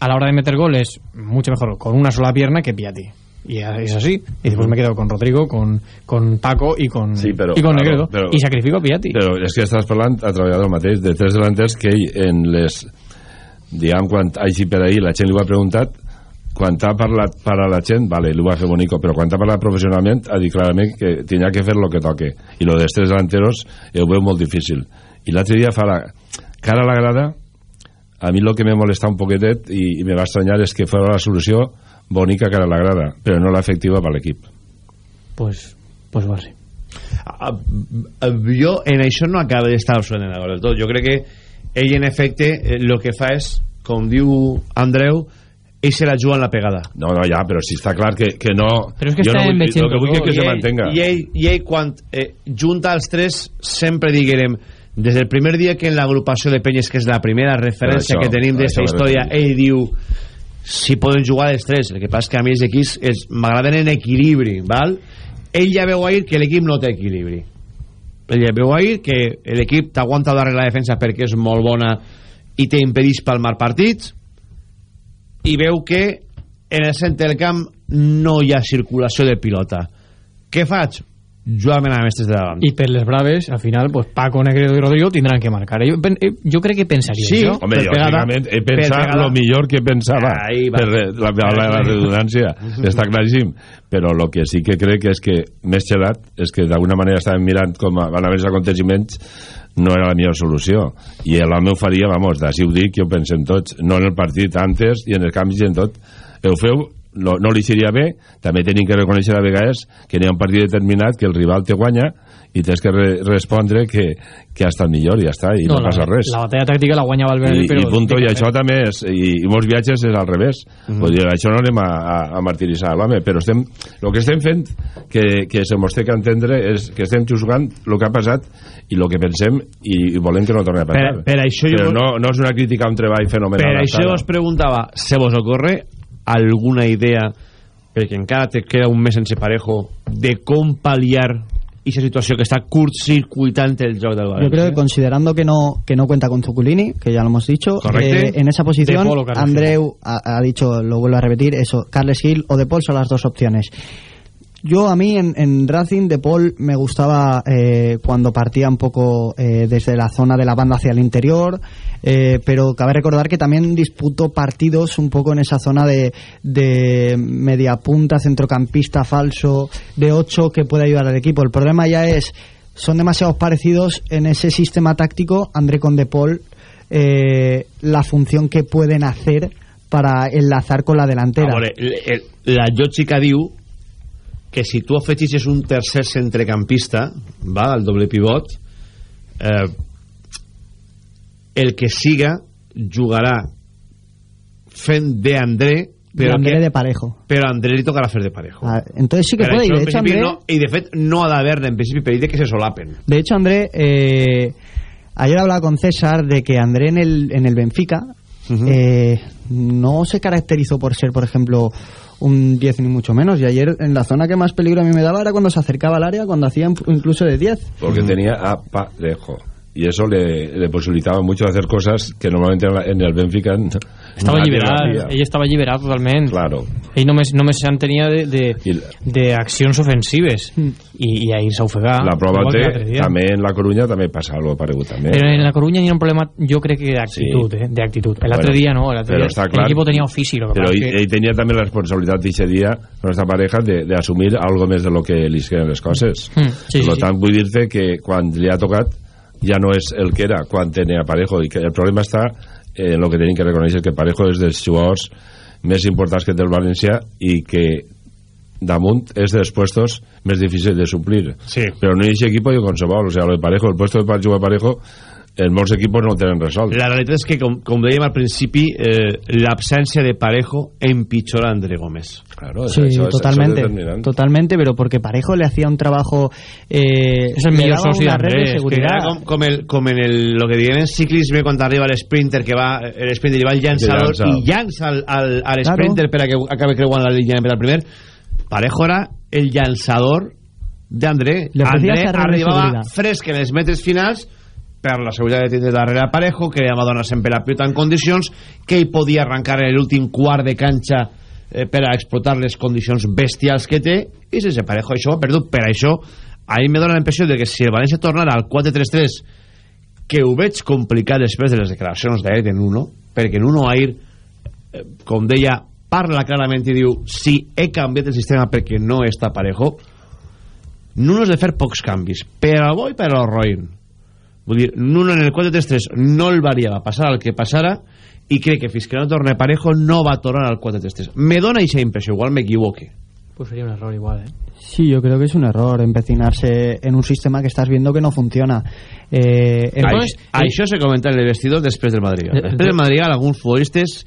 a la hora de meter goles, mucho mejor con una sola pierna que Piatti. Y es así. Y después me quedo con Rodrigo, con, con Paco y con, sí, però, i con claro, Negredo. Però, I sacrifico Piatti. Però és que estàs parlant a treballar del mateix, de tres delanters que ell en les... Diguem, quan hagi per ahir la gent li ho ha preguntat, quan ha parlat per a la gent, vale, li ho va fer bonico, però quan ha parlat professionalment ha dit clarament que tenia que fer el que toque. I lo dels tres delanteros ho veu molt difícil. I l'altre dia fa la cara a la grada a mi el que me molesta un poquetet i, i me va estranyar és que fos la solució bonica cara a la grada, però no l'efectiva per l'equip. Pues, pues va ser. Ah, ah, jo en això no acaba d'estar absolutament d'acord del tot. Jo crec que ell en efecte el que fa és, com diu Andreu, ell se la juga en la pegada. No, no, ja, però si està clar que, que no... Però és que jo està no vull, el que vull és que se mantenga. I ell, i ell quan eh, junta els tres, sempre diguem, des del primer dia que en l'agrupació de penyes, que és la primera referència això, que tenim d'aquesta història, ell diu si poden jugar els tres. El que passa que a mi els equips m'agraden en equilibri, val? Ell ja veu ahir que l'equip no té equilibri. Ell ja veu ahir que l'equip t'aguanta darrere la defensa perquè és molt bona i t'impedís palmar partits i veu que en el centre del camp no hi ha circulació de pilota. Què faig? Jugar-me a mestres de davant. I per les braves, al final, pues Paco, Negredo i Rodrigo tindran que marcar. Jo, eh, jo crec que pensaria Sí, això. Home, lògicament, he pensat el millor que pensava va. per la, la, la, la redundància està claríssim però el que sí que crec és que més gelat és que d'alguna manera estàvem mirant com a- van haver els aconteciments no era la millor solució. I el meu faria, vamos, d'ací ho dic que ho pensem tots, no en el partit antes i en els canvis i en tot. Ho feu no, no li seria bé, també tenim que reconèixer a vegades que n'hi ha un partit determinat que el rival te guanya i tens que re respondre que, que ha estat millor i ja està, i no, no la, passa res. La batalla tàctica la guanya Valverde, i, però... i punto, i això també és i, i molts viatges és al revés. Mm -hmm. Dir, això no anem a, a, a martiritzar l'home però estem, el que estem fent que, que se mos té que entendre és que estem jugant el que ha passat i el que pensem i, i volem que no torni a passar. Per- per això jo però vos- no, no és una crítica a un treball fenomenal Per això us preguntava, se vos ocorre alguna idea, perquè encara te queda un mes sense parejo, de com pal·liar aquesta situació que està curtcircuitant el joc del Yo València? creo que considerando que no que no cuenta con Zuculini, que ya lo hemos dicho, eh, en esa posición De Andreu ha, ha dicho, lo vuelvo a repetir, eso, Carles Gil o De Paul son las dos opciones. Yo a mí en, en Racing De Paul me gustaba eh, cuando partía un poco eh, desde la zona de la banda hacia el interior, eh, pero cabe recordar que también disputó partidos un poco en esa zona de, de media punta, centrocampista falso, de 8 que puede ayudar al equipo. El problema ya es, son demasiados parecidos en ese sistema táctico, André con De Paul, eh, la función que pueden hacer para enlazar con la delantera. A veure, el- el- la que si tu afegixes un tercer centrecampista va, al doble pivot eh, el que siga jugarà fent de André de però, André que, de parejo. però a André li tocarà fer de parejo. Ah, entonces sí que puede, y de hecho André, no, i de fet no ha d'haver-ne en principi perill de que se solapen. De hecho André, eh, ayer hablaba con César de que André en el, en el Benfica eh, no se caracterizó por ser, por ejemplo, un 10 ni mucho menos. Y ayer en la zona que más peligro a mí me daba era cuando se acercaba al área, cuando hacía incluso de 10. porque tenía a Parejo y eso le, le posibilitaba mucho hacer cosas que normalmente en, la, en el Benfica estava alliberat, ell estava alliberat totalment claro. ell només, només s'entenia de, de, de accions ofensives Mm. i, i ahir s'ha ofegat la prova que té, també en la Corunya també passa algo paregut també. però en la Coruña hi ha un problema jo crec que d'actitud Sí. eh? d'actitud l'altre Bueno, dia no l'altre pero dia está claro. el equipo tenía ofici lo que pero pasa ell, es que ell tenia també la responsabilitat d'aquest dia con esta pareja de, de asumir algo més de lo que li queden les coses Mm, sí, per sí, lo sí. tant vull dir-te que quan li ha tocat ja no és el que era quan tenia Parejo i que el problema està en el que tenim que reconèixer que Parejo és dels jugadors més importants que té el València i que damunt és dels puestos més difícils de suplir sí. però no hi ha equip i qualsevol o sea, lo de Parejo, el puesto de jugar Parejo en molts equipos no el tenen resolt La realitat és que, com, com dèiem al principi, eh, l'absència de Parejo empitjora a André Gómez. Claro, Sí, totalmente, totalmente, pero porque Parejo le hacía un trabajo eh, Es el le millor daba soci una red d'Andrés, de que seguridad. Era com, com, el, com en el, lo que diem en ciclisme quan arriba l'sprinter que va el sprinter i va el llançador Que llança. i llança al, al, al Claro. sprinter per a que acabe creuant la línia per al primer Parejo era el llançador d'André André de arribava seguridad. fresc en els metres finals per la seguretat de tindre darrere a Parejo que li va donar sempre la pilota en condicions que ell podia arrencar en l'últim quart de canxa eh, per a explotar les condicions bestials que té. I sense Parejo això ho ha perdut per això a mi me dóna la impressió de que si el València tornara al 4-3-3 que ho veig complicat després de les declaracions d'ell de Nuno perquè Nuno ahir eh, com deia parla clarament i diu si he canviat el sistema perquè no està Parejo Nuno és de fer pocs canvis per al bo i per al roïn vull dir, Nuno en el 4-3-3 no el variava, passar el que passara i crec que fins que no torne Parejo no va tornar al 4-3-3 me dona aquesta impressió, igual m'equivoque pues sería un error igual eh Sí, yo creo que es un error empecinarse en un sistema que estás viendo que no funciona. Eh, Aix, això se comenta en el vestidor després del Madrigal. Eh, Després del Madrigal, alguns futbolistes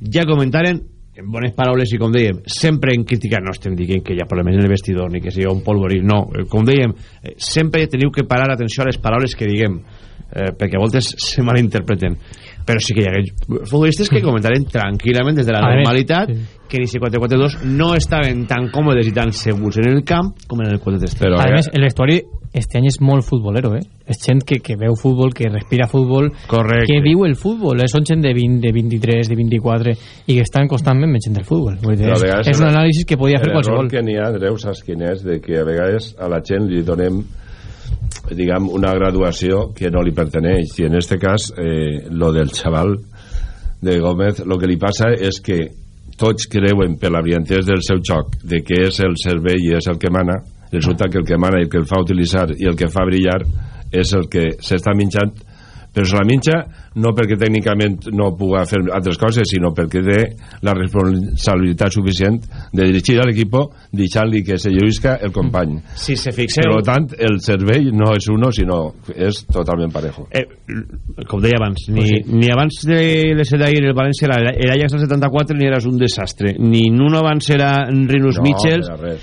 ja comentaren en bones paraules i com dèiem, sempre en crítica no estem dient que hi ha problemes en el vestidor ni que sigui un polvorí, no, eh, com dèiem eh, sempre teniu que parar atenció a les paraules que diguem, eh, perquè a voltes se malinterpreten però sí que hi ha futbolistes que comentaren tranquil·lament des de la A normalitat que en ese 4-4-2 no estaven tan còmodes i tan segurs en el camp com en el 4-3-3 a més, el vestuari este any és molt futbolero, eh? És gent que, que veu futbol, que respira futbol, Correcte. que viu el futbol. Eh? Són gent de 20, de 23, de 24, i que estan constantment veient el futbol. Vull dir, és, és un anàlisi que podia fer l'error qualsevol. que n'hi ha, Andreu, saps quin és? De que a vegades a la gent li donem diguem, una graduació que no li perteneix. I en este cas eh, lo del xaval de Gómez lo que li passa és que tots creuen per la brillantesa del seu xoc de que és el cervell i és el que mana resulta que el que mana i el que el fa utilitzar i el que fa brillar és el que s'està minxant però se la minxa no perquè tècnicament no puga fer altres coses sinó perquè té la responsabilitat suficient de dirigir a l'equip deixant-li que se lluisca el company. Si se fixeu per tant el cervell no és uno sinó és totalment parejo. Eh, com deia abans ni, Pues sí. ni abans de l'ESE d'ahir el València era l'Ajax del 74 ni eres un desastre. Ni Nuno abans era Rinus No,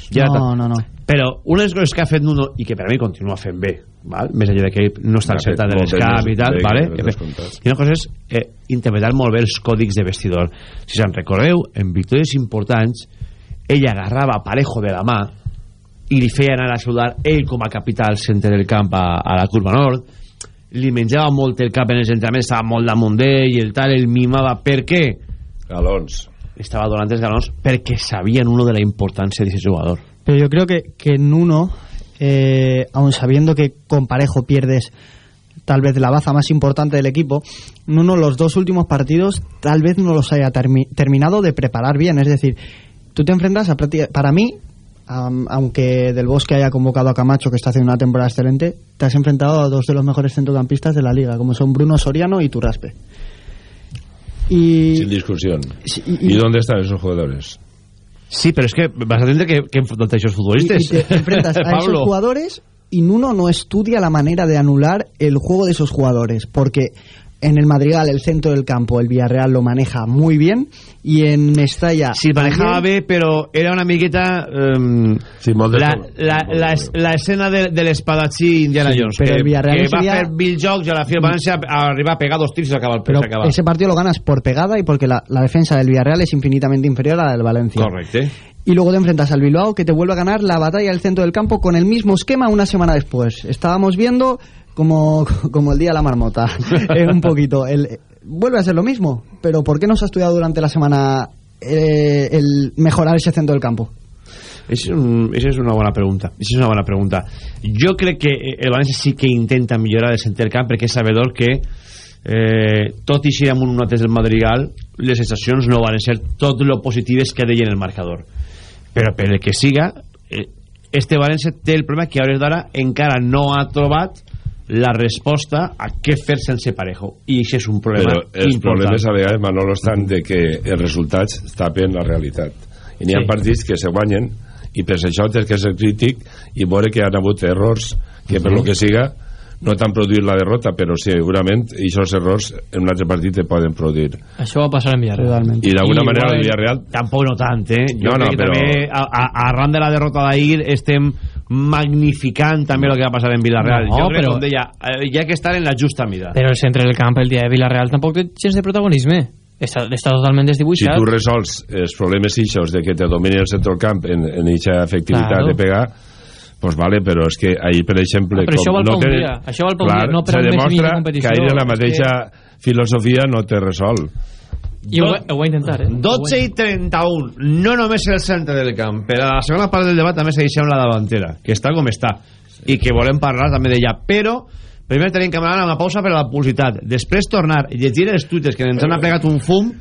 ja No, no, no. però una de les coses que ha fet Nuno i que per a mi continua fent bé val? més enllà que no està encertat en moltes l'escap i tal bé, vale? i una cosa és eh, interpretar molt bé els còdics de vestidor si se'n recordeu en victòries importants ell agarrava Parejo de la mà i li feia anar a saludar ell com a capità al centre del camp a, a la curva nord li menjava molt el cap en els entrenaments estava molt damunt d'ell i el tal el mimava per què? galons estava donant els galons perquè sabien uno de la importància d'aquest jugador Pero yo creo que, que en uno, eh, aun sabiendo que con Parejo pierdes tal vez la baza más importante del equipo, Nuno los dos últimos partidos tal vez no los haya termi- terminado de preparar bien. Es decir, tú te enfrentas a para mí, aunque Del Bosque haya convocado a Camacho, que está haciendo una temporada excelente, te has enfrentado a dos de los mejores centrocampistas de la liga, como son Bruno Soriano y Turraspe. Y sin discusión y- ¿y dónde están esos jugadores? Sí, però és que vas a tindre que, que enfrontar aquests futbolistes. Y, y te enfrentas a esos jugadores y Nuno no estudia la manera de anular el juego de esos jugadores, porque en el Madrigal, el centro del campo, el Villarreal lo maneja muy bien y en Mestalla... Sí, manejava también. bé, però era una miqueta... Um, sí, molt de la, la, la, la escena de, de l'espadatxí Indiana Sí, Jones, però que, el Villarreal que va día- fer mil jocs i a la fi el València arriba a pegar dos tirs i s'acaba el Pero s'acaba. ese partido lo ganas por pegada y porque la, la defensa del Villarreal es infinitamente inferior a la del Valencia. Correcte. Y luego te enfrentas al Bilbao que te vuelve a ganar la batalla del centro del campo con el mismo esquema una semana después. Estábamos viendo como, como el día de la marmota, eh, un poquito. El, vuelve a ser lo mismo, pero ¿por qué no se ha estudiado durante la semana eh, el mejorar ese centro del campo? És, un, esa és una bona pregunta. Esa és una bona pregunta. Jo crec que el València sí que intenta millorar el centre del camp perquè és sabedor que eh, tot i ser amb un notes del Madrigal les sensacions no van ser tot lo positives que deien el marcador però per el que siga eh, este València té el problema que a hores d'ara encara no ha trobat la resposta a què fer sense Parejo i això és un problema però els important. problemes a vegades Manolo estan de que els resultats tapen la realitat i n'hi ha Sí. partits que se guanyen i per això tens que ser crític i veure que han hagut errors que per Mhm. lo que siga no t'han produït la derrota però segurament aquests errors en un altre partit te poden produir Això va passar en Villarreal. i d'alguna I manera el Villarreal tampoc no tant, eh? Jo No, no, crec que però- també, a, a, arran de la derrota d'ahir, estem magnificant també el que va passar en Villarreal. No, jo crec, però- com deia, eh, hi ha que estar en la justa mida. Però el centre del camp el dia de Villarreal tampoc té gens de protagonisme. Està, està totalment si desdibuixat. tu resols els problemes ixos de que te domini el centre del camp en, en eixa efectivitat Claro. de pegar pues vale, però és que ahir per exemple Ah, però això val no per un té- dia, això val clar, dia, no per se un mes i de competició, que ahir la mateixa filosofia no té resol I ho, ho va intentar, eh? 12 i 31, no només el centre del camp, però a la segona part del debat també segueixem la davantera, que està com està, i que volem parlar també d'ella, però primer tenim que anar a una pausa per a la publicitat, després tornar, llegir els tuites que ens han aplegat un fum,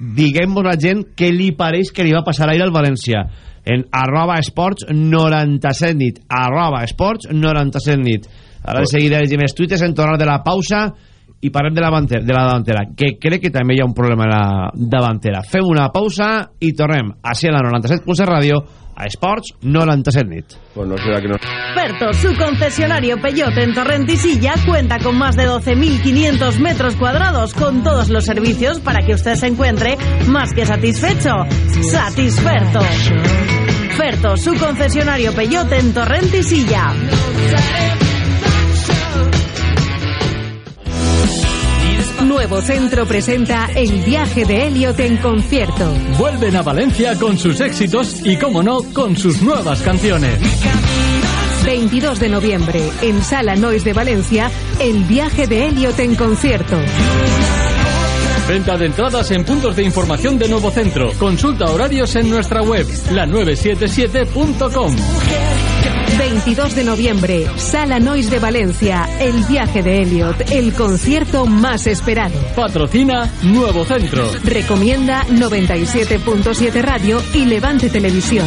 diguem-vos a la gent què li pareix que li va passar ahir al València. En arroba esports 97 nit. Arroba esports 97 nit. Ara de seguida llegim els tuites en tornar de la pausa i parlem de la, davantera, de la davantera que crec que també hi ha un problema a la davantera fem una pausa i tornem així a la 97.7 ràdio a Esports 97 nit pues no será que no Ferto, su concesionario Peyote en Torrentisilla, cuenta con más de 12.500 metros cuadrados con todos los servicios para que usted se encuentre más que satisfecho. Satisferto. Ferto, su concesionario Peyote en Torrentisilla. Nuevo Centro presenta el viaje de Elliot en concierto. Vuelven a Valencia con sus éxitos y, como no, con sus nuevas canciones. 22 de noviembre, en Sala Nois de Valencia, el viaje de Elliot en concierto. Venta de entradas en puntos de información de Nuevo Centro. Consulta horarios en nuestra web, la977.com. 22 de noviembre, Sala Nois de Valencia, el viaje de Elliot, el concierto más esperado. Patrocina Nuevo Centro. Recomienda 97.7 Radio y Levante Televisión.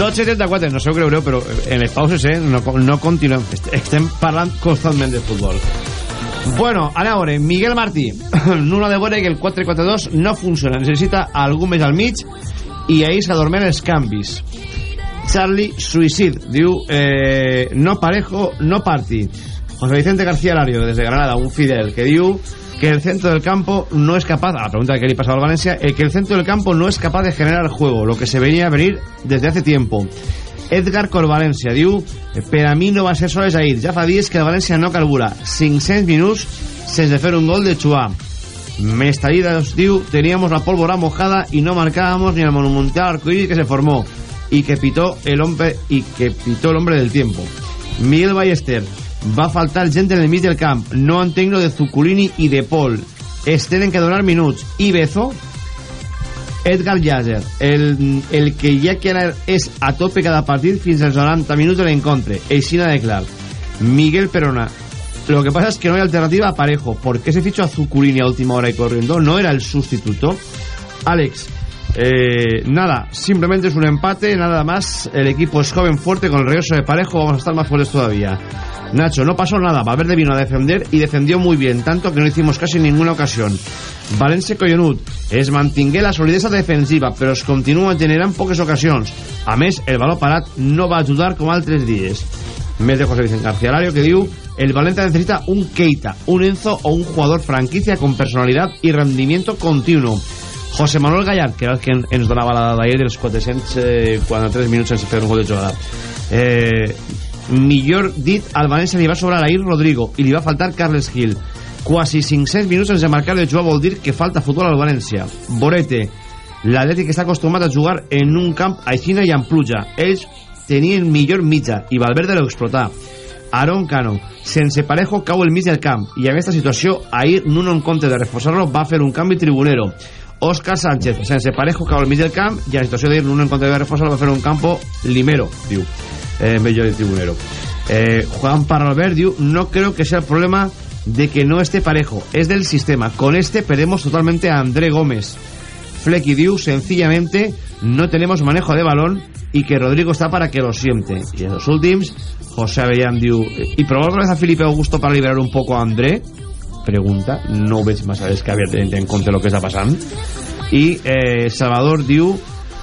12.34, no sé què veureu, però en les pauses eh, no, no continuem. Est- Estem parlant constantment de futbol. Bueno, a veure, Miguel Martí. N'una de veure que el 4-4-2 no funciona. Necessita algú més al mig i ahir s'adormen els canvis. Charlie Suicid diu eh, no parejo, no party. José Vicente García Lario, desde Granada, un fidel, que diu que el centro del campo no es capaz, a la pregunta que le pasaba al Valencia, eh, que el centro del campo no es capaz de generar juego, lo que se venía a venir desde hace tiempo. Edgar Corvalencia diu per a mi no va ser soles ahir, ja fa dies que el València no carbura 500 minuts sense fer un gol de Chua. Mestalidas diu teníamos la pólvora mojada y no marcábamos ni el monumental arcoíris que se formó y que pitó el hombre y que pitó el hombre del tiempo. Miguel Ballester va faltar gent en el mig del camp. No entenc lo de Zuculini i de Paul. Es tenen que donar minuts. I Bezo Edgar Llaser el, el que ja que ara és a tope cada partit fins als 90 minuts de l'encontre. Eixina de clar. Miguel Perona. Lo que pasa es que no hay alternativa a Parejo ¿por qué se fichó a Zuculini a última hora y corriendo? no era el sustituto. Alex Eh, nada, simplemente es un empate, nada más. El equipo es joven, fuerte, con el regreso de Parejo. Vamos a estar más fuertes todavía. Nacho, no pasó nada, Valverde vino a defender y defendió muy bien, tanto que no hicimos casi ninguna ocasión. Valencia Collonut es mantingué la solidesa defensiva, però es continua generant poques ocasions. A més, el valor parat no va ajudar com altres dies. Més de José Vicente García que diu el Valencia necesita un Keita, un Enzo o un jugador franquicia con personalidad y rendimiento continuo. José Manuel Gallard, que era el que ens donava la dada dels 443 minuts sense fer un gol de jugada. Eh, millor dit, al València li va sobrar ahir Rodrigo i li va faltar Carles Gil. Quasi 500 minuts sense marcar de jugar vol dir que falta futbol al València. Borete, l'Atlètic està acostumat a jugar en un camp a Xina i amb pluja. Ells tenien millor mitja i Valverde lo explotà. Aaron Cano, sense Parejo cau el mig del camp i en aquesta situació ahir Nuno en compte de reforçar-lo va fer un canvi tribunero Òscar Sánchez, sense Parejo cau al mig del camp i en la situació d'ir Nuno en compte de reforçar-lo va fer un campo limero, diu eh, millor de tribunero. Eh, Juan Parralbert diu no creo que sea el problema de que no esté Parejo, es del sistema. Con este perdemos totalmente a André Gómez. Flecky diu sencillamente no tenemos manejo de balón y que Rodrigo está para que lo siente. Y en los últims José Avellán diu ¿y probar otra vez a Felipe Augusto para liberar un poco a André? pregunta no veig massa descabert en, en compte lo que està passant y eh, Salvador diu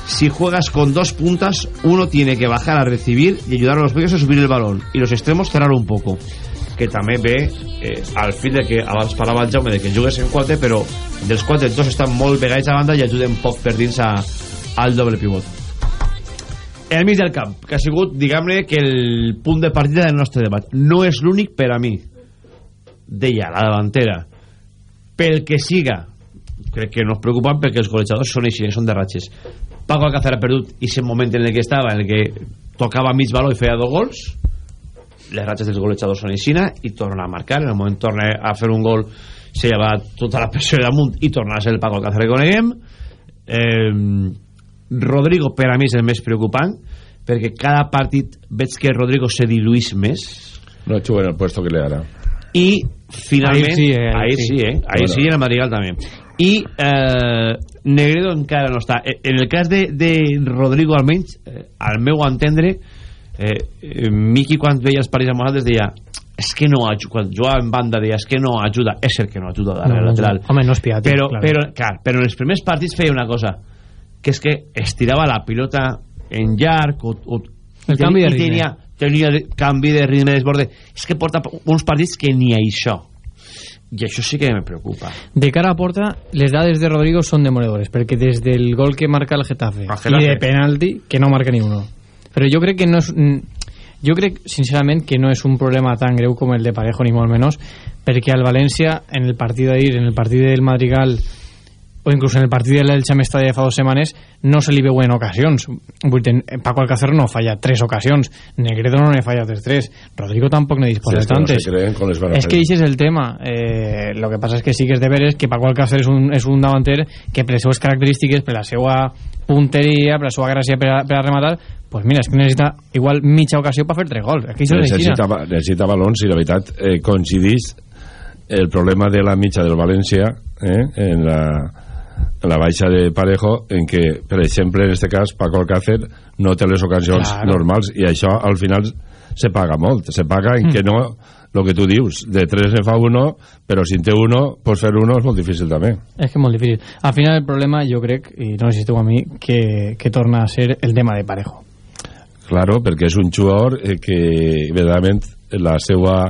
si juegas con dos puntas uno tiene que bajar a recibir y ayudar a los medios a subir el balón. Y los extremos cerrar un poco. Que també ve eh, al fin de que abans parlava el Jaume de que jugues en quatre però dels quatre dos estan molt pegats a banda i ajuden poc per dins a, al doble pivot. El mig del camp que ha sigut diguem-ne que el punt de partida del nostre debat. No és l'únic per a mi deia la davantera. Pel que siga crec que no es preocupen perquè els golejadors són així, són de ratxes Paco Alcácer ha perdut i ese moment en el que estava en el que tocava mig valor i feia dos gols. Les ratxes dels golejadors són aixina i torna a marcar, en el moment torna a fer un gol se lleva tota la pressió damunt i torna a ser el Paco Alcácer que coneguem. Eh, Rodrigo per a mi és el més preocupant perquè cada partit veig que Rodrigo se diluís més. No juga en el puesto que le hará i finalment ahir sí, eh, ahir sí, sí, eh? ahir bueno. sí en el Madrigal també i eh, Negredo encara no està. Eh, en el cas de, de Rodrigo almenys eh, al meu entendre eh, eh, Miki quan veia els partits amb nosaltres deia és que no ajuda, quan jugava en banda deia és que no ajuda, és cert que no ajuda darrere No, no, lateral. Home, no és piàtic, però, clar. però, clar, però en els primers partits feia una cosa que és que estirava la pilota en llarg o, o, El i canvi de i ritme. tenia, tenia de- canvi de ritme de desborde. És que porta uns partits que ni això i això sí que me preocupa De cara a porta, les dades de Rodrigo són demoledores, perquè des del gol que marca el Getafe, Getafe. i de penalti, que no marca ni uno. Però jo crec que no és... Jo crec, sincerament, que no és un problema tan greu com el de Parejo, ni molt menys, perquè al València, en el partit d'ahir, en el partit del Madrigal, o inclús en el partit de l'Elche Mestalla de fa dues setmanes, no se li veuen ocasions. Vull dir, Paco Alcácer no falla tres ocasions, Negredo no n'he fallat les tres, Rodrigo tampoc n'he disposat Sí, es que no tantes. se a Es que ese es el tema. Eh, lo que pasa es que sí que és de veres que Paco Alcácer és un, és un davanter que per les seues característiques, per la seva punteria, per la seva gràcia per a, per a rematar, pues mira, és que necessita igual mitja ocasió per fer tres gols. Aquí és així. necessita, necessita balons i la veritat eh, coincidís el problema de la mitja del València eh, en, la, la baixa de Parejo en que, per exemple, en este cas Paco Alcácer no té les ocasions Claro. normals i això al final se paga molt se paga en Mm. que no el que tu dius, de 3 ne fa uno però si en té uno, pues fer uno és molt difícil també És que és molt difícil. Al final el problema, jo crec, i no sé si esteu a mi, que, que torna a ser el tema de Parejo. Claro, perquè és un jugador eh, que verdaderament la seva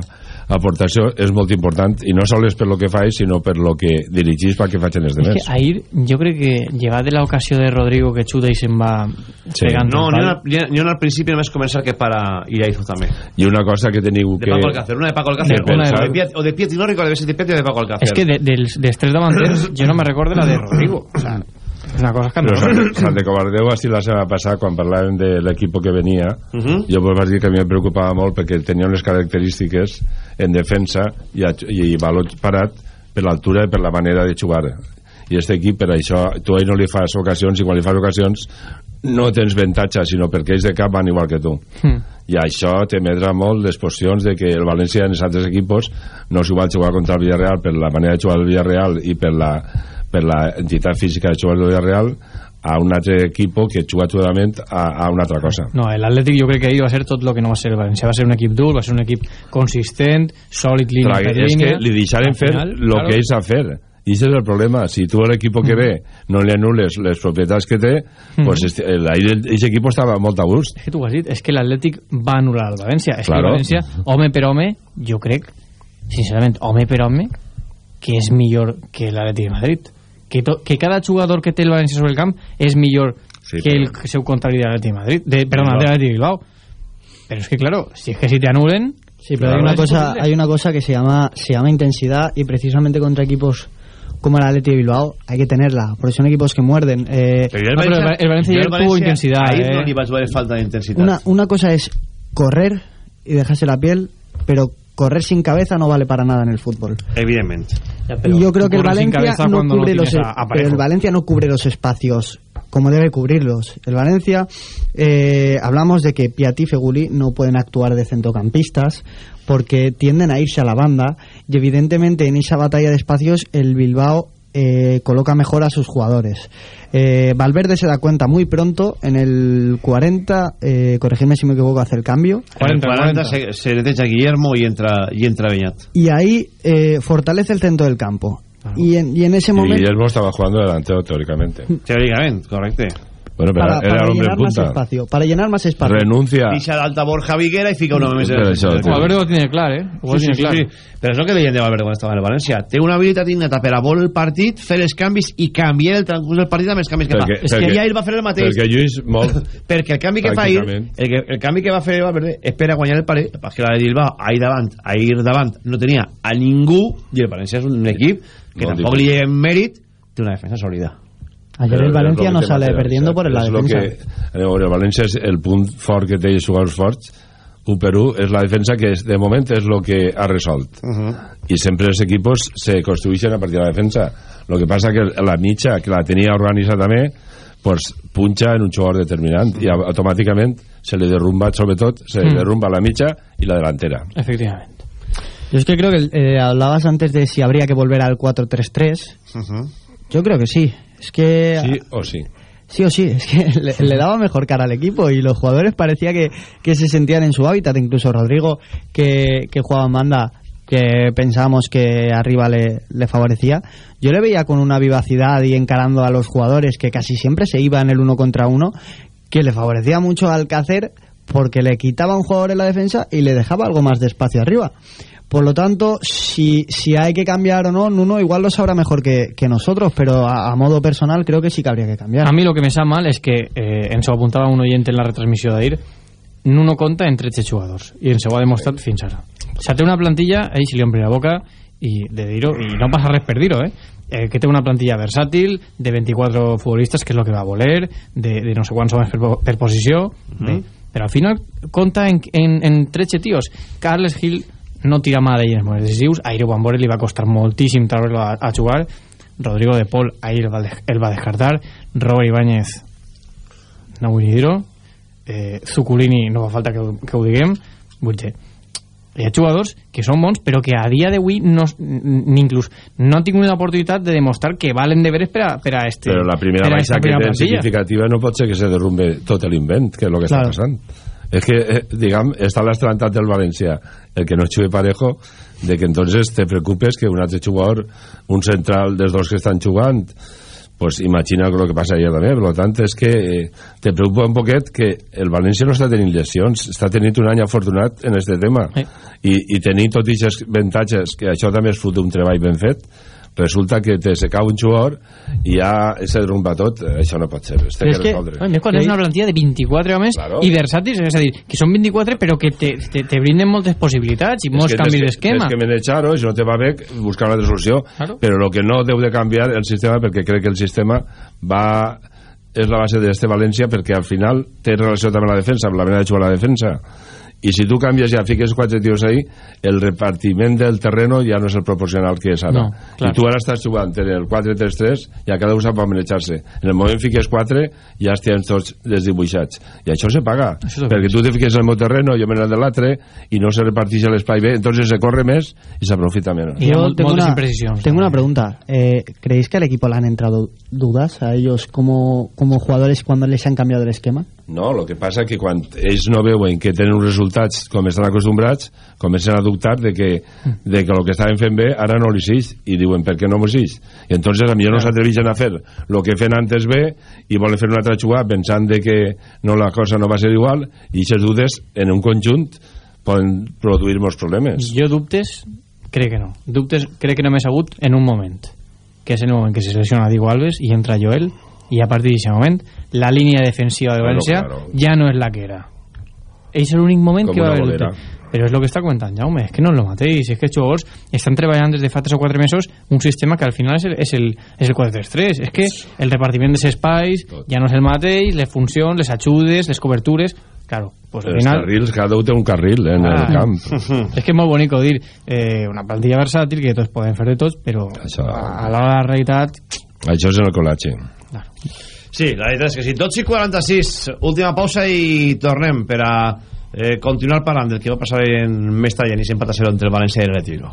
aportació és molt important i no sols per lo que fa, sinó per lo que dirigís perquè facin els És demés. que ahir jo crec que llevat de l'ocasió de Rodrigo que xuta i se'n va Sí. pegant no, el ni, pal. una, ni, ni una al principi només començar que para Iraizo també I una cosa que teniu de que... Paco Alcácer, una de Paco Alcácer de o, de Piet, o de Pietri, no recordo si de Pietri o de Paco Alcácer És que de, dels, dels tres davanters jo no me recordo la de Rodrigo. O sea, una cosa escandalosa. Sant, Sant de Covardeu va ser la setmana passada quan parlàvem de l'equip que venia Uh -huh. jo vos vaig dir que a mi em preocupava molt perquè tenia unes característiques en defensa i, a- i valor parat per l'altura i per la manera de jugar i aquest equip per això tu a ell no li fas ocasions i quan li fas ocasions no tens avantatge sinó perquè ells de cap van igual que tu Hmm. i això t'emetrà molt les posicions de que el València en els altres equipos no s'ho va jugar contra el Villarreal per la manera de jugar el Villarreal i per la, per la entitat física de jugar el Villarreal a un altre equip que juga totalment a, a una altra cosa. No, l'Atlètic jo crec que ahir va ser tot el que no va ser el València. Va ser un equip dur, va ser un equip consistent, sòlid, línia Però per és línia. que li deixaren fer el claro. que ells a fer. I ese és el problema. Si tu a l'equip que ve no li anules les propietats que té, Mm. pues este, el, ahir aquest equip estava molt a gust. És que tu has dit, és que l'Atlètic va anul·lar el València. És Claro. que el València, home per home, jo crec, sincerament, home per home, que és millor que l'Atlètic de Madrid. Que, to, que cada jugador que té el València sobre el camp és millor Sí, que però- el seu contrari de l'Atlètic de Madrid. De, perdona, Bilbao. de l'Atlètic de Bilbao. Pero es que claro, si es que si te anulen... Sí, pero hay una cosa, hay una cosa que se llama, se llama intensidad y precisamente contra equipos como el Atleti de Bilbao hay que tenerla, porque son equipos que muerden. Eh, No, però el València jo ayer tuvo intensidad, Ahir eh. no vaig veure falta d'intensitat. una, una cosa es correr y dejarse la piel, pero correr sin cabeza no vale para nada en el fútbol. Evidentment. y yo creo que el Valencia no cubre los tienes a- a pero Parejo. el Valencia no cubre los espacios como debe cubrirlos. El Valencia eh, hablamos de que Piatti y Feguli no pueden actuar de centrocampistas porque tienden a irse a la banda y evidentemente en esa batalla de espacios el Bilbao eh, coloca mejor a sus jugadores. Eh, Valverde se da cuenta muy pronto, en el 40, eh, corregirme si me equivoco, hace el cambio. En el 40 se, se neteja Guillermo i entra, i entra Beñat. y ahí eh, fortalece el centro del campo. Y en, y en ese Y momento... Guillermo estaba jugando delantero teóricamente. Teóricamente, correcte. Bueno, pero para, era para el hombre llenar más punta. espacio. Para llenar más espacio. Renuncia. Pixa d'alta Borja Viguera i fica una més... Però això, Sí. Valverde lo tiene claro, ¿eh? Igual sí, tiene sí, claro. sí. Però és el que deien de Valverde quan estava en el València. Té una habilitat innata per a vol el partit, fer els canvis i canviar el transcurs del partit amb els canvis que Perquè- fa. És que ja ell va fer el mateix. Perquè Lluís molt... perquè el canvi que fa Pràcticament. el, que, el canvi que va fer Valverde és per a guanyar el parell, perquè la de Bilbao ahir davant, ahir davant no tenia a ningú i el València és un equip que Molt tampoc difícil. li lleguen mèrit, té una defensa sòlida. Ayer el es Valencia lo no sale perdiendo por la Es lo defensa. que, eh, el València és el punt fort que té els jugadors forts 1 per 1 és la defensa que és, de moment és el que ha resolt Uh -huh. i sempre els equipos se construeixen a partir de la defensa el que passa que la mitja que la tenia organitzada també pues, punxa en un jugador determinant i au- automàticament se li derrumba sobretot se li Mm. derrumba la mitja i la delantera Efectivamente. Yo es que creo que eh, hablabas antes de si habría que volver al 4-3-3. Uh -huh. Yo creo que sí. Es que sí o sí sí o sí, es que le, le daba mejor cara al equipo y los jugadores parecía que, que se sentían en su hábitat. Incluso Rodrigo, que, que jugaba en banda, que pensábamos que arriba le, le favorecía. Yo le veía con una vivacidad y encarando a los jugadores que casi siempre se iba en el uno contra uno, que le favorecía mucho al Alcácer porque le quitaba un jugador en la defensa y le dejaba algo más de espacio arriba. Por lo tanto, si, si hay que cambiar o no, Nuno igual lo sabrá mejor que, que nosotros, pero a, a modo personal creo que sí que habría que cambiar. A mi el que me sap mal és que, eh, ens ho apuntava un oient en la retransmissió d'ahir, Nuno compta en 13 jugadors, i ens ho ha demostrat fins ara. O sigui, té una plantilla, ell se li omple la boca, i de dir-ho, i no passa res per dir-ho, eh? eh? que té una plantilla versàtil de 24 futbolistes, que és el que va voler, de, de no sé quants homes per, per posició, però al final compta en, en, en 13 tios. Carles Gil no tira mà d'ells molt decisius, ahir ho veure, li va costar moltíssim treure-lo a, a jugar, Rodrigo de Paul ahir el va, de, el va descartar, Robert Ibáñez no vull dir-ho. Eh, Zuculini no fa falta que, que ho diguem. Vull dir hi ha jugadors que són bons però que a dia d'avui no, ni inclús no han tingut l'oportunitat de demostrar que valen de veres per a, per a este però la primera a baixa que plantilla. significativa no pot ser que se derrumbe tot l'invent que és el que Claro. està passant és que, eh, diguem, està l'estrantat del València el que no jugue parejo de que entonces te preocupes que un altre jugador un central dels dos que estan jugant pues imagina el que passa allà també per tant és que eh, te preocupa un poquet que el València no està tenint lesions està tenint un any afortunat en este tema Eh. i, i tenir tots aquests avantatges que això també és fruit d'un treball ben fet resulta que te se cau un jugador i ja se derrumba tot això no pot ser, es té Però que és que, resoldre a més, quan és una plantilla de 24 homes Claro. i versàtils, és a dir, que són 24 però que te, te, te brinden moltes possibilitats i molts És que canvis d'esquema. tens que manejar-ho, si no te va bé buscar una altra solució Claro. però el que no deu de canviar el sistema perquè crec que el sistema va és la base d'este València perquè al final té relació també amb la defensa amb la manera de jugar a la defensa i si tu canvies ja fiques quatre tios ahí el repartiment del terreno ja no és el proporcional que és ara No, clar. i tu ara estàs jugant en el 4-3-3 i a cada un sap manejar-se en el moment fiques 4 ja estem tots desdibuixats i això se paga Això perquè tu te fiques en el meu terreno jo el de l'altre i no se reparteix l'espai bé entonces se corre més i s'aprofita menys Yo tengo una, tengo una pregunta. Eh, ¿Creéis que al equipo le han entrado dudas a ellos como, como jugadores cuando les han cambiado el esquema? No, el que passa que quan ells no veuen que tenen uns resultats com estan acostumbrats, comencen a dubtar de que, de que el que estaven fent bé ara no li seix i diuen per què no m'ho seix? I entonces a millor no s'atreveixen a fer el que feien antes bé i volen fer una altra jugada pensant de que no la cosa no va ser igual i aquestes dudes en un conjunt poden produir molts problemes. Jo dubtes, crec que no. Dubtes crec que només ha hagut en un moment, que és el moment que se selecciona Diego Alves i entra Joel, i a partir d'aquest moment la línia defensiva de València claro. ja no és la que era. És l'únic moment Com que va haver bolera. Però és el que està comentant Jaume, és que no és el mateix, és que els jugadors estan treballant des de fa 3 o 4 mesos un sistema que al final és el, és el, és el 4-3-3, és que el repartiment dels espais ja no és el mateix, les funcions, les ajudes, les cobertures, claro, pues al els final... carrils, cada un té un carril en Ah. el camp és que és molt bonic dir eh, una plantilla versàtil que tots podem fer de tots però a, a l'hora de la realitat això és el col·latge Sí, la veritat és que sí. 12 i 46, última pausa i tornem per a eh, continuar parlant del que va passar en Mestalla i sempre a entre el València i el Retiro.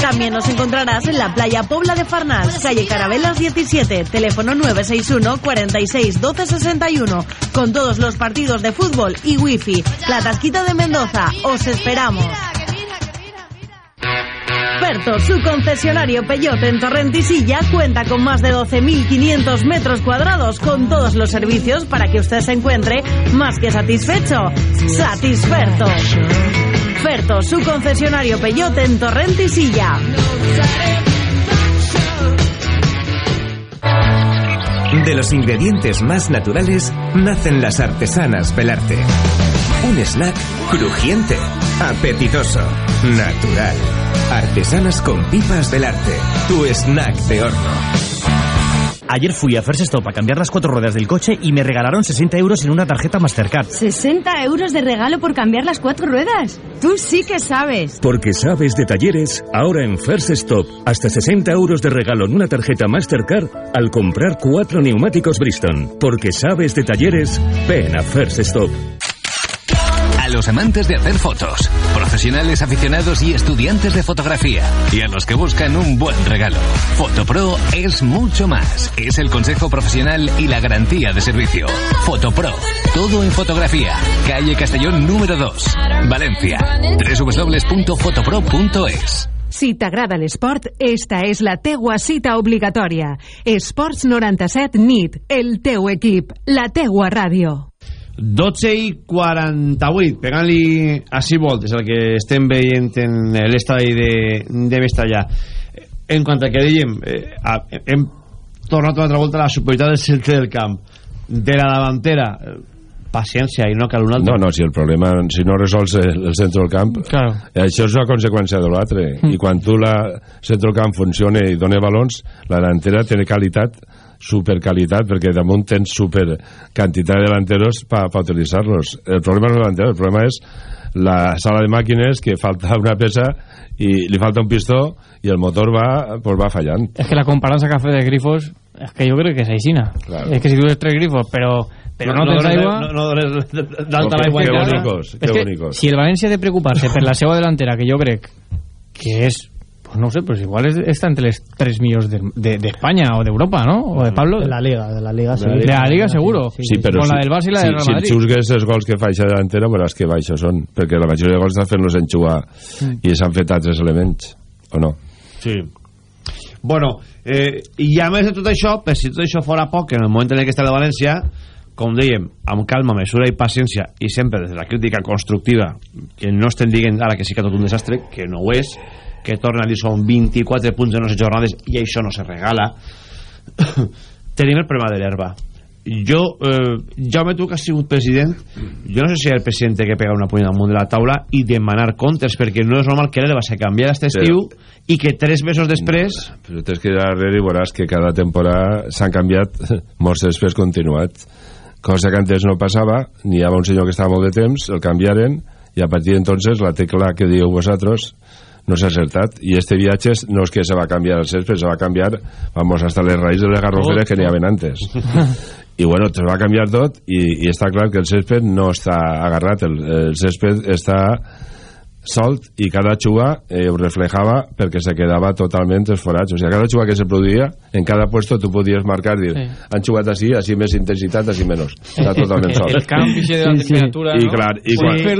También nos encontrarás en la playa Pobla de Farnals, calle Carabelas 17, teléfono 961 46 12 61, con todos los partidos de fútbol y wifi. La Tasquita de Mendoza, os esperamos. Berto, su concesionario Peyote en Torrentisilla cuenta con más de 12.500 metros cuadrados con todos los servicios para que usted se encuentre más que satisfecho. Satisferto. Ferto, su concesionario Peyote en Torrentisilla. De los ingredientes más naturales nacen las artesanas Belarte. Un snack crujiente, apetitoso, natural. Artesanas con pipas Belarte. Tu snack de horno. Ayer fui a First Stop a cambiar las cuatro ruedas del coche y me regalaron 60 euros en una tarjeta Mastercard. ¿60 euros de regalo por cambiar las cuatro ruedas? Tú sí que sabes. Porque sabes de talleres, ahora en First Stop, hasta 60 euros de regalo en una tarjeta Mastercard al comprar cuatro neumáticos Bristol. Porque sabes de talleres, ven a First Stop. Los amantes de hacer fotos, profesionales aficionados y estudiantes de fotografía, y a los que buscan un buen regalo. Fotopro es mucho más. Es el consejo profesional y la garantía de servicio. Fotopro, todo en fotografía. Calle Castellón número 2, Valencia. www.fotopro.es. Si t'agrada l'esport, esta és la teua cita obligatòria. Esports 97 NIT, el teu equip, la teua ràdio. 12 i 48, pegant-li a 6 voltes el que estem veient en l'estadi de, de Mestallà. En quant a que dèiem, eh, hem tornat una altra volta a la superioritat del centre del camp, de la davantera, paciència i no cal un altre. No, no, si el problema, si no resols el, el centre del camp, claro. això és una conseqüència de l'altre. Mm. I quan tu la centre del camp funciona i dona balons, la delantera té qualitat, supercalitat, perquè damunt tens super quantitat de delanteros per pa utilitzar-los. El problema no és delantera, el problema és la sala de màquines que falta una peça i li falta un pistó i el motor va, pues va fallant. Es que la comparanza café de grifos, es que yo creo que es aixina. Claro. Es que si tú eres tres grifos, pero, pero no, No- tens aigua... no- no dones d'alta Que- l'aigua que casa. bonicos, És que que bonicos. si el València ha de preocupar-se per la seva delantera, que jo crec que és pues no sé, pues igual es- está entre les 3 millors de, de, de España o de Europa, ¿no? O de Pablo. De la Liga, de la Liga, sí. De la Liga, seguro. Sí, però Con si, la del Barça i la si, del Real si Madrid. xusgues els gols que fa aquesta delantera, veuràs que baixos són, perquè la majoria de gols estan fent-los en jugar Mm. i s'han fet altres elements, o no? Sí. Bueno, eh, i a més de tot això, per si tot això fora poc, en el moment en què està de València, com dèiem, amb calma, mesura i paciència, i sempre des de la crítica constructiva, que no estem dient ara que sí que tot un desastre, que no ho és, que torna a dir són 24 punts en 11 jornades i això no se regala, tenim el problema de l'herba. Jo, eh, Jaume, tu que has sigut president jo no sé si el president que pegar una punyada damunt de la taula i demanar comptes perquè no és normal que l'herba se canviar aquest estiu i que tres mesos després però tens que ir darrere i veuràs que cada temporada s'han canviat molts després continuat cosa que antes no passava n'hi havia un senyor que estava molt de temps el canviaren i a partir d'entonces la tecla que dieu vosaltres no s'ha acertat. I este viatge no és que se va canviar el césped se va canviar, vamos, hasta les raïs de les garroferes que n'hi havia antes. I bueno, se va canviar tot i, i està clar que el césped no està agarrat. El, el césped està solt i cada xuga eh, ho reflejava perquè se quedava totalment esforats. O sigui, cada xuga que se produïa en cada puesto tu podies marcar dir, sí. han xugat així, així més intensitat, així menys està totalment solt el canvi de la temperatura i clar, i clar, sí.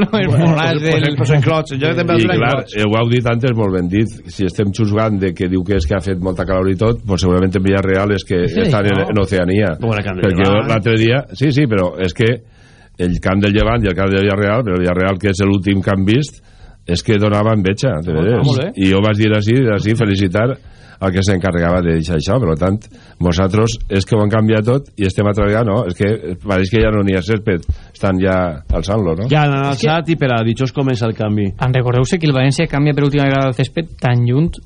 del... pues en clots, jo també i clar, eh, ho heu dit antes molt ben dit. Si estem xusgant de que diu que és que ha fet molta calor i tot, pues segurament en Villarreal és que sí, estan no? en, en Oceania perquè l'altre dia, sí, sí, però és que el camp del Llevant i el camp del Villarreal però el Villarreal que és l'últim que han vist és que donava enveja de veres. Ah, i jo vaig dir així, així felicitar el que s'encarregava de deixar això per tant, vosaltres és que ho han canviat tot i estem a treballar, no? és que pareix que ja no n'hi ha césped, estan ja alçant-lo no? ja han alçat que... i per a ditxos comença el canvi en recordeu-se que el València canvia per última vegada el césped tan junt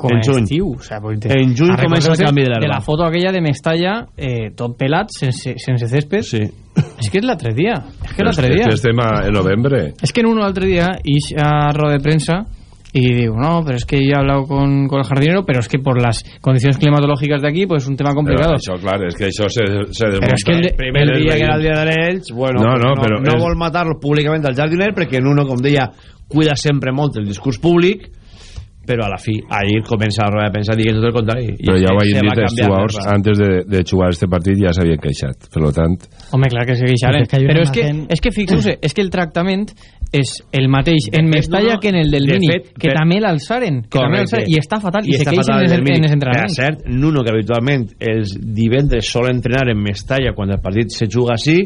com en juny. estiu. O sea, en juny comença el canvi de l'herba. De la foto aquella de Mestalla, eh, tot pelat, sense, sense césped. Sí. És que és l'altre dia. És que l'altre dia. És que estem a, en novembre. És que en uno l'altre dia, ix a roda de premsa y digo, no, pero es que ya he hablado con, con el jardinero, pero es que por las condiciones climatológicas de aquí, pues es un tema complicado. Pero això, clar, és que això se, se desmunta. Però és que el, de, primer el dia que era el dia de l'Elx, bueno, no, no, no, però no és... vol matar-lo públicament al jardiner perquè en uno, com deia, cuida sempre molt el discurs públic però a la fi, ahir comença la roda de premsa dient tot el contrari. Però ja ho havien dit els jugadors antes de, de jugar este partit ja s'havien queixat, per tant... Home, clar que se queixaren, Però és que hay però és que, és que fixeu-se, és que el tractament és el mateix en Mestalla que en el del de Mini, fet, que per- també l'alçaren, que també l'alçaren, i està fatal, i, se està queixen en, en els Per entrenaments. cert, Nuno, que habitualment els divendres sol entrenar en Mestalla quan el partit se juga així,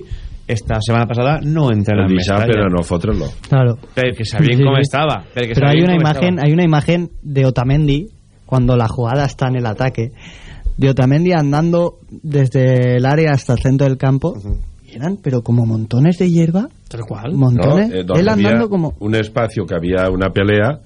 esta setmana passada no entrena El en Mestalla. per a no fotre-lo. Claro. Sí, com sí. estava. Perquè Pero hay una imagen, hay una imagen de Otamendi cuando la jugada está en el ataque, de Otamendi andando desde el área hasta el centro del campo. Y eran, pero como montones de hierba. Tal cual. Montones. No, eh, Él andando como. un espacio que había una pelea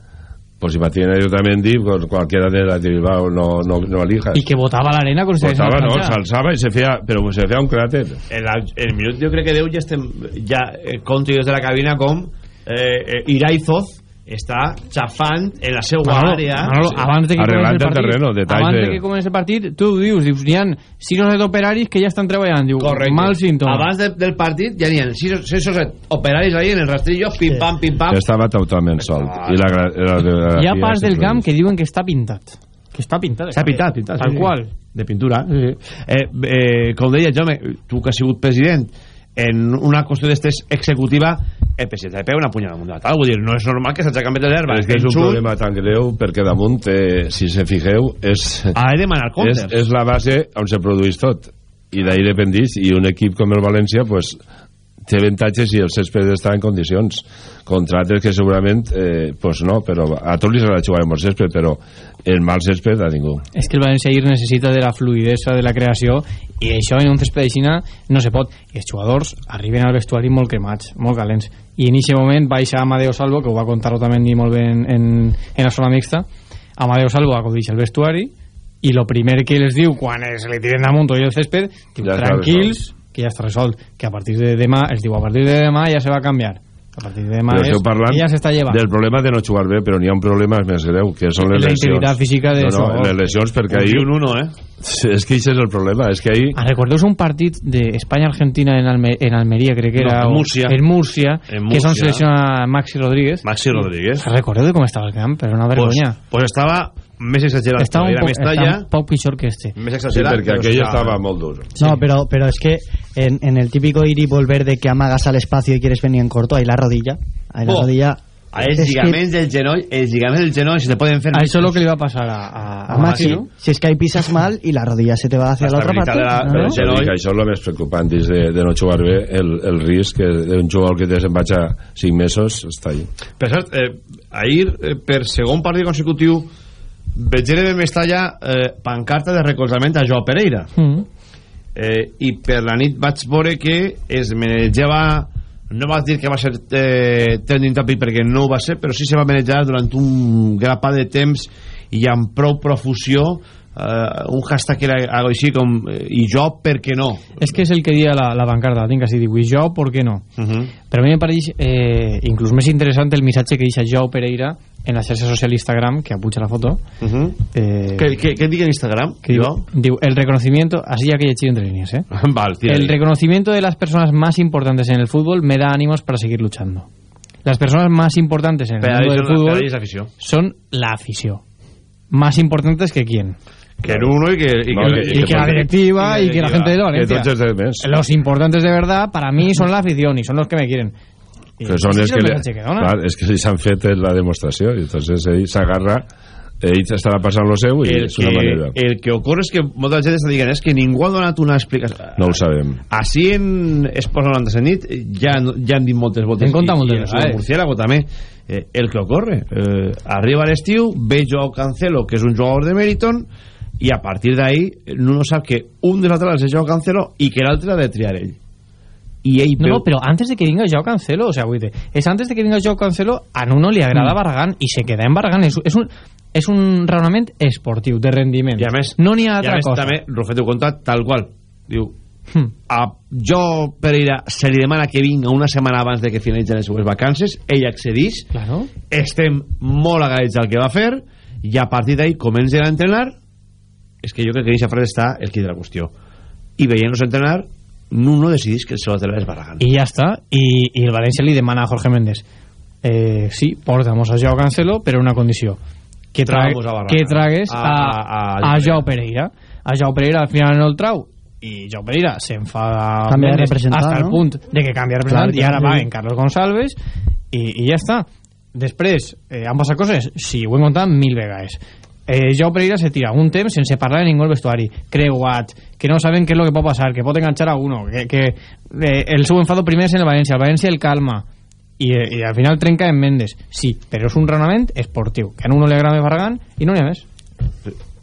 pues imagina yo también di pues cualquiera de las de Bilbao no, no, no elijas I que botava l'arena com si en no, s'alçava i se feia, però se feia un cràter. En la- en el minut jo crec que 10 ja estem ja eh, conto des de la cabina com eh, eh, Iraizoz està xafant en la seva Manolo, àrea Manolo, abans de que comenci el el partit, terreno, abans de de- que comenci el partit, tu dius, dius, hi ha 6 o 7 operaris que ja estan treballant, diu, Correcte. mal símptoma. Abans de, del partit ja n'hi ha 6 o 7 operaris ahí en el rastrillo, pim-pam, pim-pam. Estava totalment solt. I la, gra- la, la, Hi ha parts del camp que diuen que està pintat. Que està pintat. S'ha pintat, pintat. Tal sí, sí. qual. De pintura. Sí, sí. Eh, eh, com deia, Jaume, tu que has sigut president, en una qüestió d'estes executiva, el president pega una punyada damunt de la taula. Vull dir, no és normal que s'hagi canviat l'herba. és que és un problema tan greu perquè damunt, eh, si se fixeu, és, Ha de demanar és, és la base on se produeix tot. I d'ahir dependís, i un equip com el València, pues, té avantatges si el césped està en condicions contra altres que segurament eh, pues no, però a tots li s'ha jugar amb el césped però el mal césped a ningú És que el València ahir necessita de la fluidesa de la creació i això en un césped d'Aixina no se pot. I els jugadors arriben al vestuari molt cremats, molt calents. I en aquest moment baixa Amadeo Salvo, que ho va contar també molt bé en, en, en la zona mixta. Amadeo Salvo acudeix al vestuari i lo primer que els diu quan se li tiren damunt tot el césped, diu, Ja tranquils, que ja està resolt, que a partir de demà, els diu, a partir de demà ja se va a canviar. A partir de demà és, parlant que ja s'està llevant. del problema de no jugar bé però n'hi ha un problema més greu que són les La lesions física de no, no, les lesions perquè ahir un uno, eh? és que això és el problema és que ahir Ah, recordeu un partit d'Espanya-Argentina en, Alme en Almeria, crec que No, era... en o- Múrcia. En Múrcia, En que és on Múrcia. selecciona Maxi Rodríguez. Maxi Rodríguez. Recordeu de com estava el camp? Però una Pues, vergonya. pues estava més exagerat. estava un, Era poc, Mestalla, estava un poc pitjor que este. més sí, exagerat. perquè però aquell estava- estava molt dur No, pero, pero es que en, en el típico ir y volver de que amagas al espacio y quieres venir en corto, ahí la rodilla. Ahí la Oh, rodilla. A els Es que- lligaments del genoll, els lligaments del genoll se te poden fer... A eso es lo que le va a pasar a, a, a a Maxi, ¿no? si es que ahí pisas mal y la rodilla se te va hacia La la, otra estabilitat parte. de la- ¿no? Això, dic, això és el més preocupant dins de, de no jugar bé el, el risc que d'un jugador que se'n vaig a 5 mesos està ahí Per cert, eh, ahir, eh, per segon partit consecutiu veig en Mestalla eh, pancarta de recolzament a Joao Pereira Mm. eh, i per la nit vaig veure que es manejava no vaig dir que va ser eh, trending topic perquè no ho va ser però sí se va manejar durant un grapa de temps i amb prou profusió eh, un hashtag que era algo així com eh, i jo per què no És que és el que dia la, la bancarda, la tinc així, diu, i jo, per què no? uh -huh. Però a mi me pareix eh, inclús més interessant el missatge que deixa Joao Pereira en la xarxa social Instagram, que apuja la foto. Uh -huh. eh, què, què, què dic en Instagram? que diu, diu, el reconocimiento, así ya que he hecho entre líneas, ¿eh? Val, el reconocimiento de las personas más importantes en el fútbol me da ánimos para seguir luchando. Las personas más importantes en el mundo del fútbol son la afición. Más importantes que quién. que en uno y que, y No, que, y que la directiva y que la gente de Valencia. Los importantes de verdad para mí son la afición y son los que me quieren. Que són ese els que, li, que clar, és que li s'han fet la demostració. I entonces ell s'agarra ell estarà passant lo seu i el és una que, manera. el que ocorre és que molta gent està dient és que ningú ha donat una explicació no ho sabem. Així en Esports 90 nit ja, ja han dit moltes voltes. En compte moltes vegades. Murciélago també. Eh, el que ocorre eh, arriba l'estiu ve Joao Cancelo que és un jugador de Meriton i a partir d'ahí no sap que un dels laterals és Joao Cancelo i que l'altre ha de triar ell i ell No, no, pero antes de que venga Joao Cancelo, o sea, vull dir, es antes de que venga Joao Cancelo, a Nuno li agrada Mm. Barragán i se queda en Barragán. És, és, un, és un raonament esportiu, de rendiment. i a més, no n'hi ha i a altra més cosa. també Rufet ho conta tal qual diu Hmm. a jo Pereira se li demana que vinga una setmana abans de que finalitzen les seues vacances ell accedís Claro. estem molt agraïts al que va fer i a partir d'ahí comencen a entrenar és que jo crec que aquesta frase està el quid de la qüestió i veient-los entrenar Nuno decidís que el seu lateral és Barragán Y ya está. Y, y el Valencia le demanda a Jorge Méndez. Eh, sí, portamos a Joao Cancelo, pero una condición. Que, trague, a que tragues A- a, a- a, Joao Pereira. A Joao Pereira al final no el trau. Y Joao Pereira se enfada amb Cambia de Méndez representant, hasta el no? punt de que canvia de representant Clar, i ara sí. va en Carlos Gonçalves i, i ja està. Després, eh, han passat coses? Sí, ho hem contat mil vegades. Eh, Joao Pereira se tira un temps sense parlar de ningú al vestuari, creuat, que no saben què és el que pot passar, que pot enganxar a uno, que, que eh, el seu enfado primer és en el València, el València el calma, i, eh, i al final trenca en Mendes. Sí, però és un raonament esportiu, que a uno li agrada Barragán i no n'hi ha més.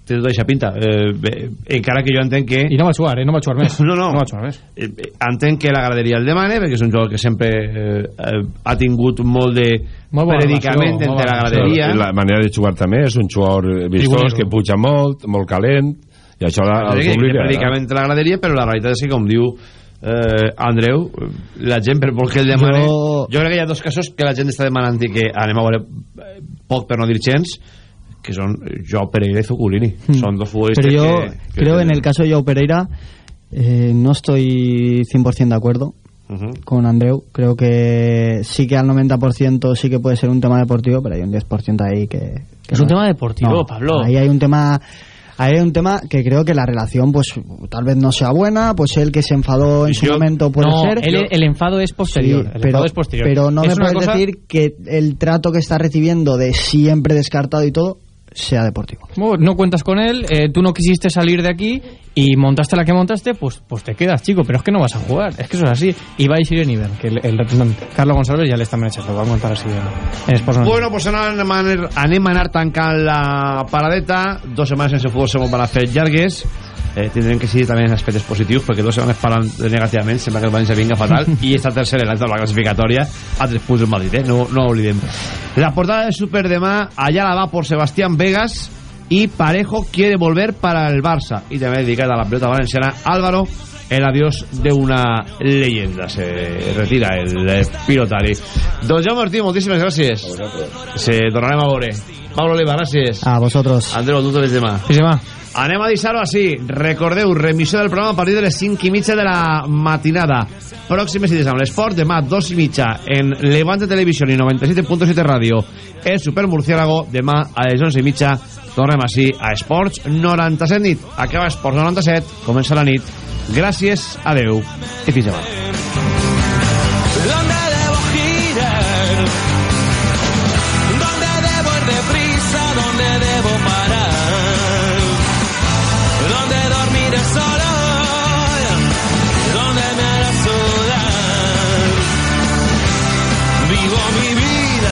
Té tota aquesta pinta eh, bé, encara que jo entenc que I no va jugar, eh? no va jugar més. no, no, no va jugar més. Eh, eh, entenc que la graderia el demane perquè és un jugador que sempre eh, eh, ha tingut molt de Molt predicament relació, entre la graderia la manera de jugar també és un jugador vistós que puja molt, molt calent i això la, al que públic agrada. predicament la graderia però la realitat és que com diu eh, Andreu la gent per molt que el demane jo... Jo- crec que hi ha dos casos que la gent està demanant i que anem a veure eh, poc per no dir gens que són Joao Pereira y Zuculini són dos futbolistes Pero yo que, que creo tenen- en el caso de Joao Pereira eh, no estoy 100% de acuerdo con Andreu. Creo que sí que al 90% sí que puede ser un tema deportivo, pero hay un 10% ahí que... que Es no. un tema deportivo, No, Pablo. Ahí hay un tema... Ahí hay un tema que creo que la relación pues tal vez no sea buena, pues él que se enfadó en su momento puede no, ser. el, el enfado es posterior. Sí, el pero, enfado es posterior. pero no Es me puedes cosa- decir que el trato que está recibiendo de siempre descartado y todo sea deportivo. Bueno, no cuentas con él, eh, tú no quisiste salir de aquí y montaste la que montaste, pues, pues te quedas, chico, pero es que no vas a jugar, es que eso es así. Y va a ir nivel, que el, el representante Carlos González ya le está echando, lo va a montar así en, en. Bueno, pues anem a anar, anem a anar tancant la paradeta. Dos setmanes sense futbol se van a fer llargues. Eh, tindrem que seguir també en aspectes positius perquè dos setmanes parlant negativament sembla que el València vinga fatal i està tercer en la taula classificatòria a tres punts del Madrid, eh? no, no oblidem. La portada de Super demà allá la va por Sebastián Vegas y Parejo quiere volver para el Barça. Y també dedicat a la pelota valenciana Álvaro el adiós de una leyenda. Se retira el pilotari. Don Jaume Martí, moltíssimes gràcies. Se tornarem a veure Pablo Oliva, gràcies A vosotros. Andreu, tu des demà Sí, demà. Anem a deixar-ho així. Recordeu, remissió del programa a partir de les 5 i mitja de la matinada. Pròximes cites amb l'esport, demà 2 i mitja en Levante Televisió i 97.7 Ràdio. El Super Murciélago, demà a les 11 i mitja, tornem així a Esports 97 nit. Acaba Esports 97, comença la nit. Gràcies, adeu i fins demà.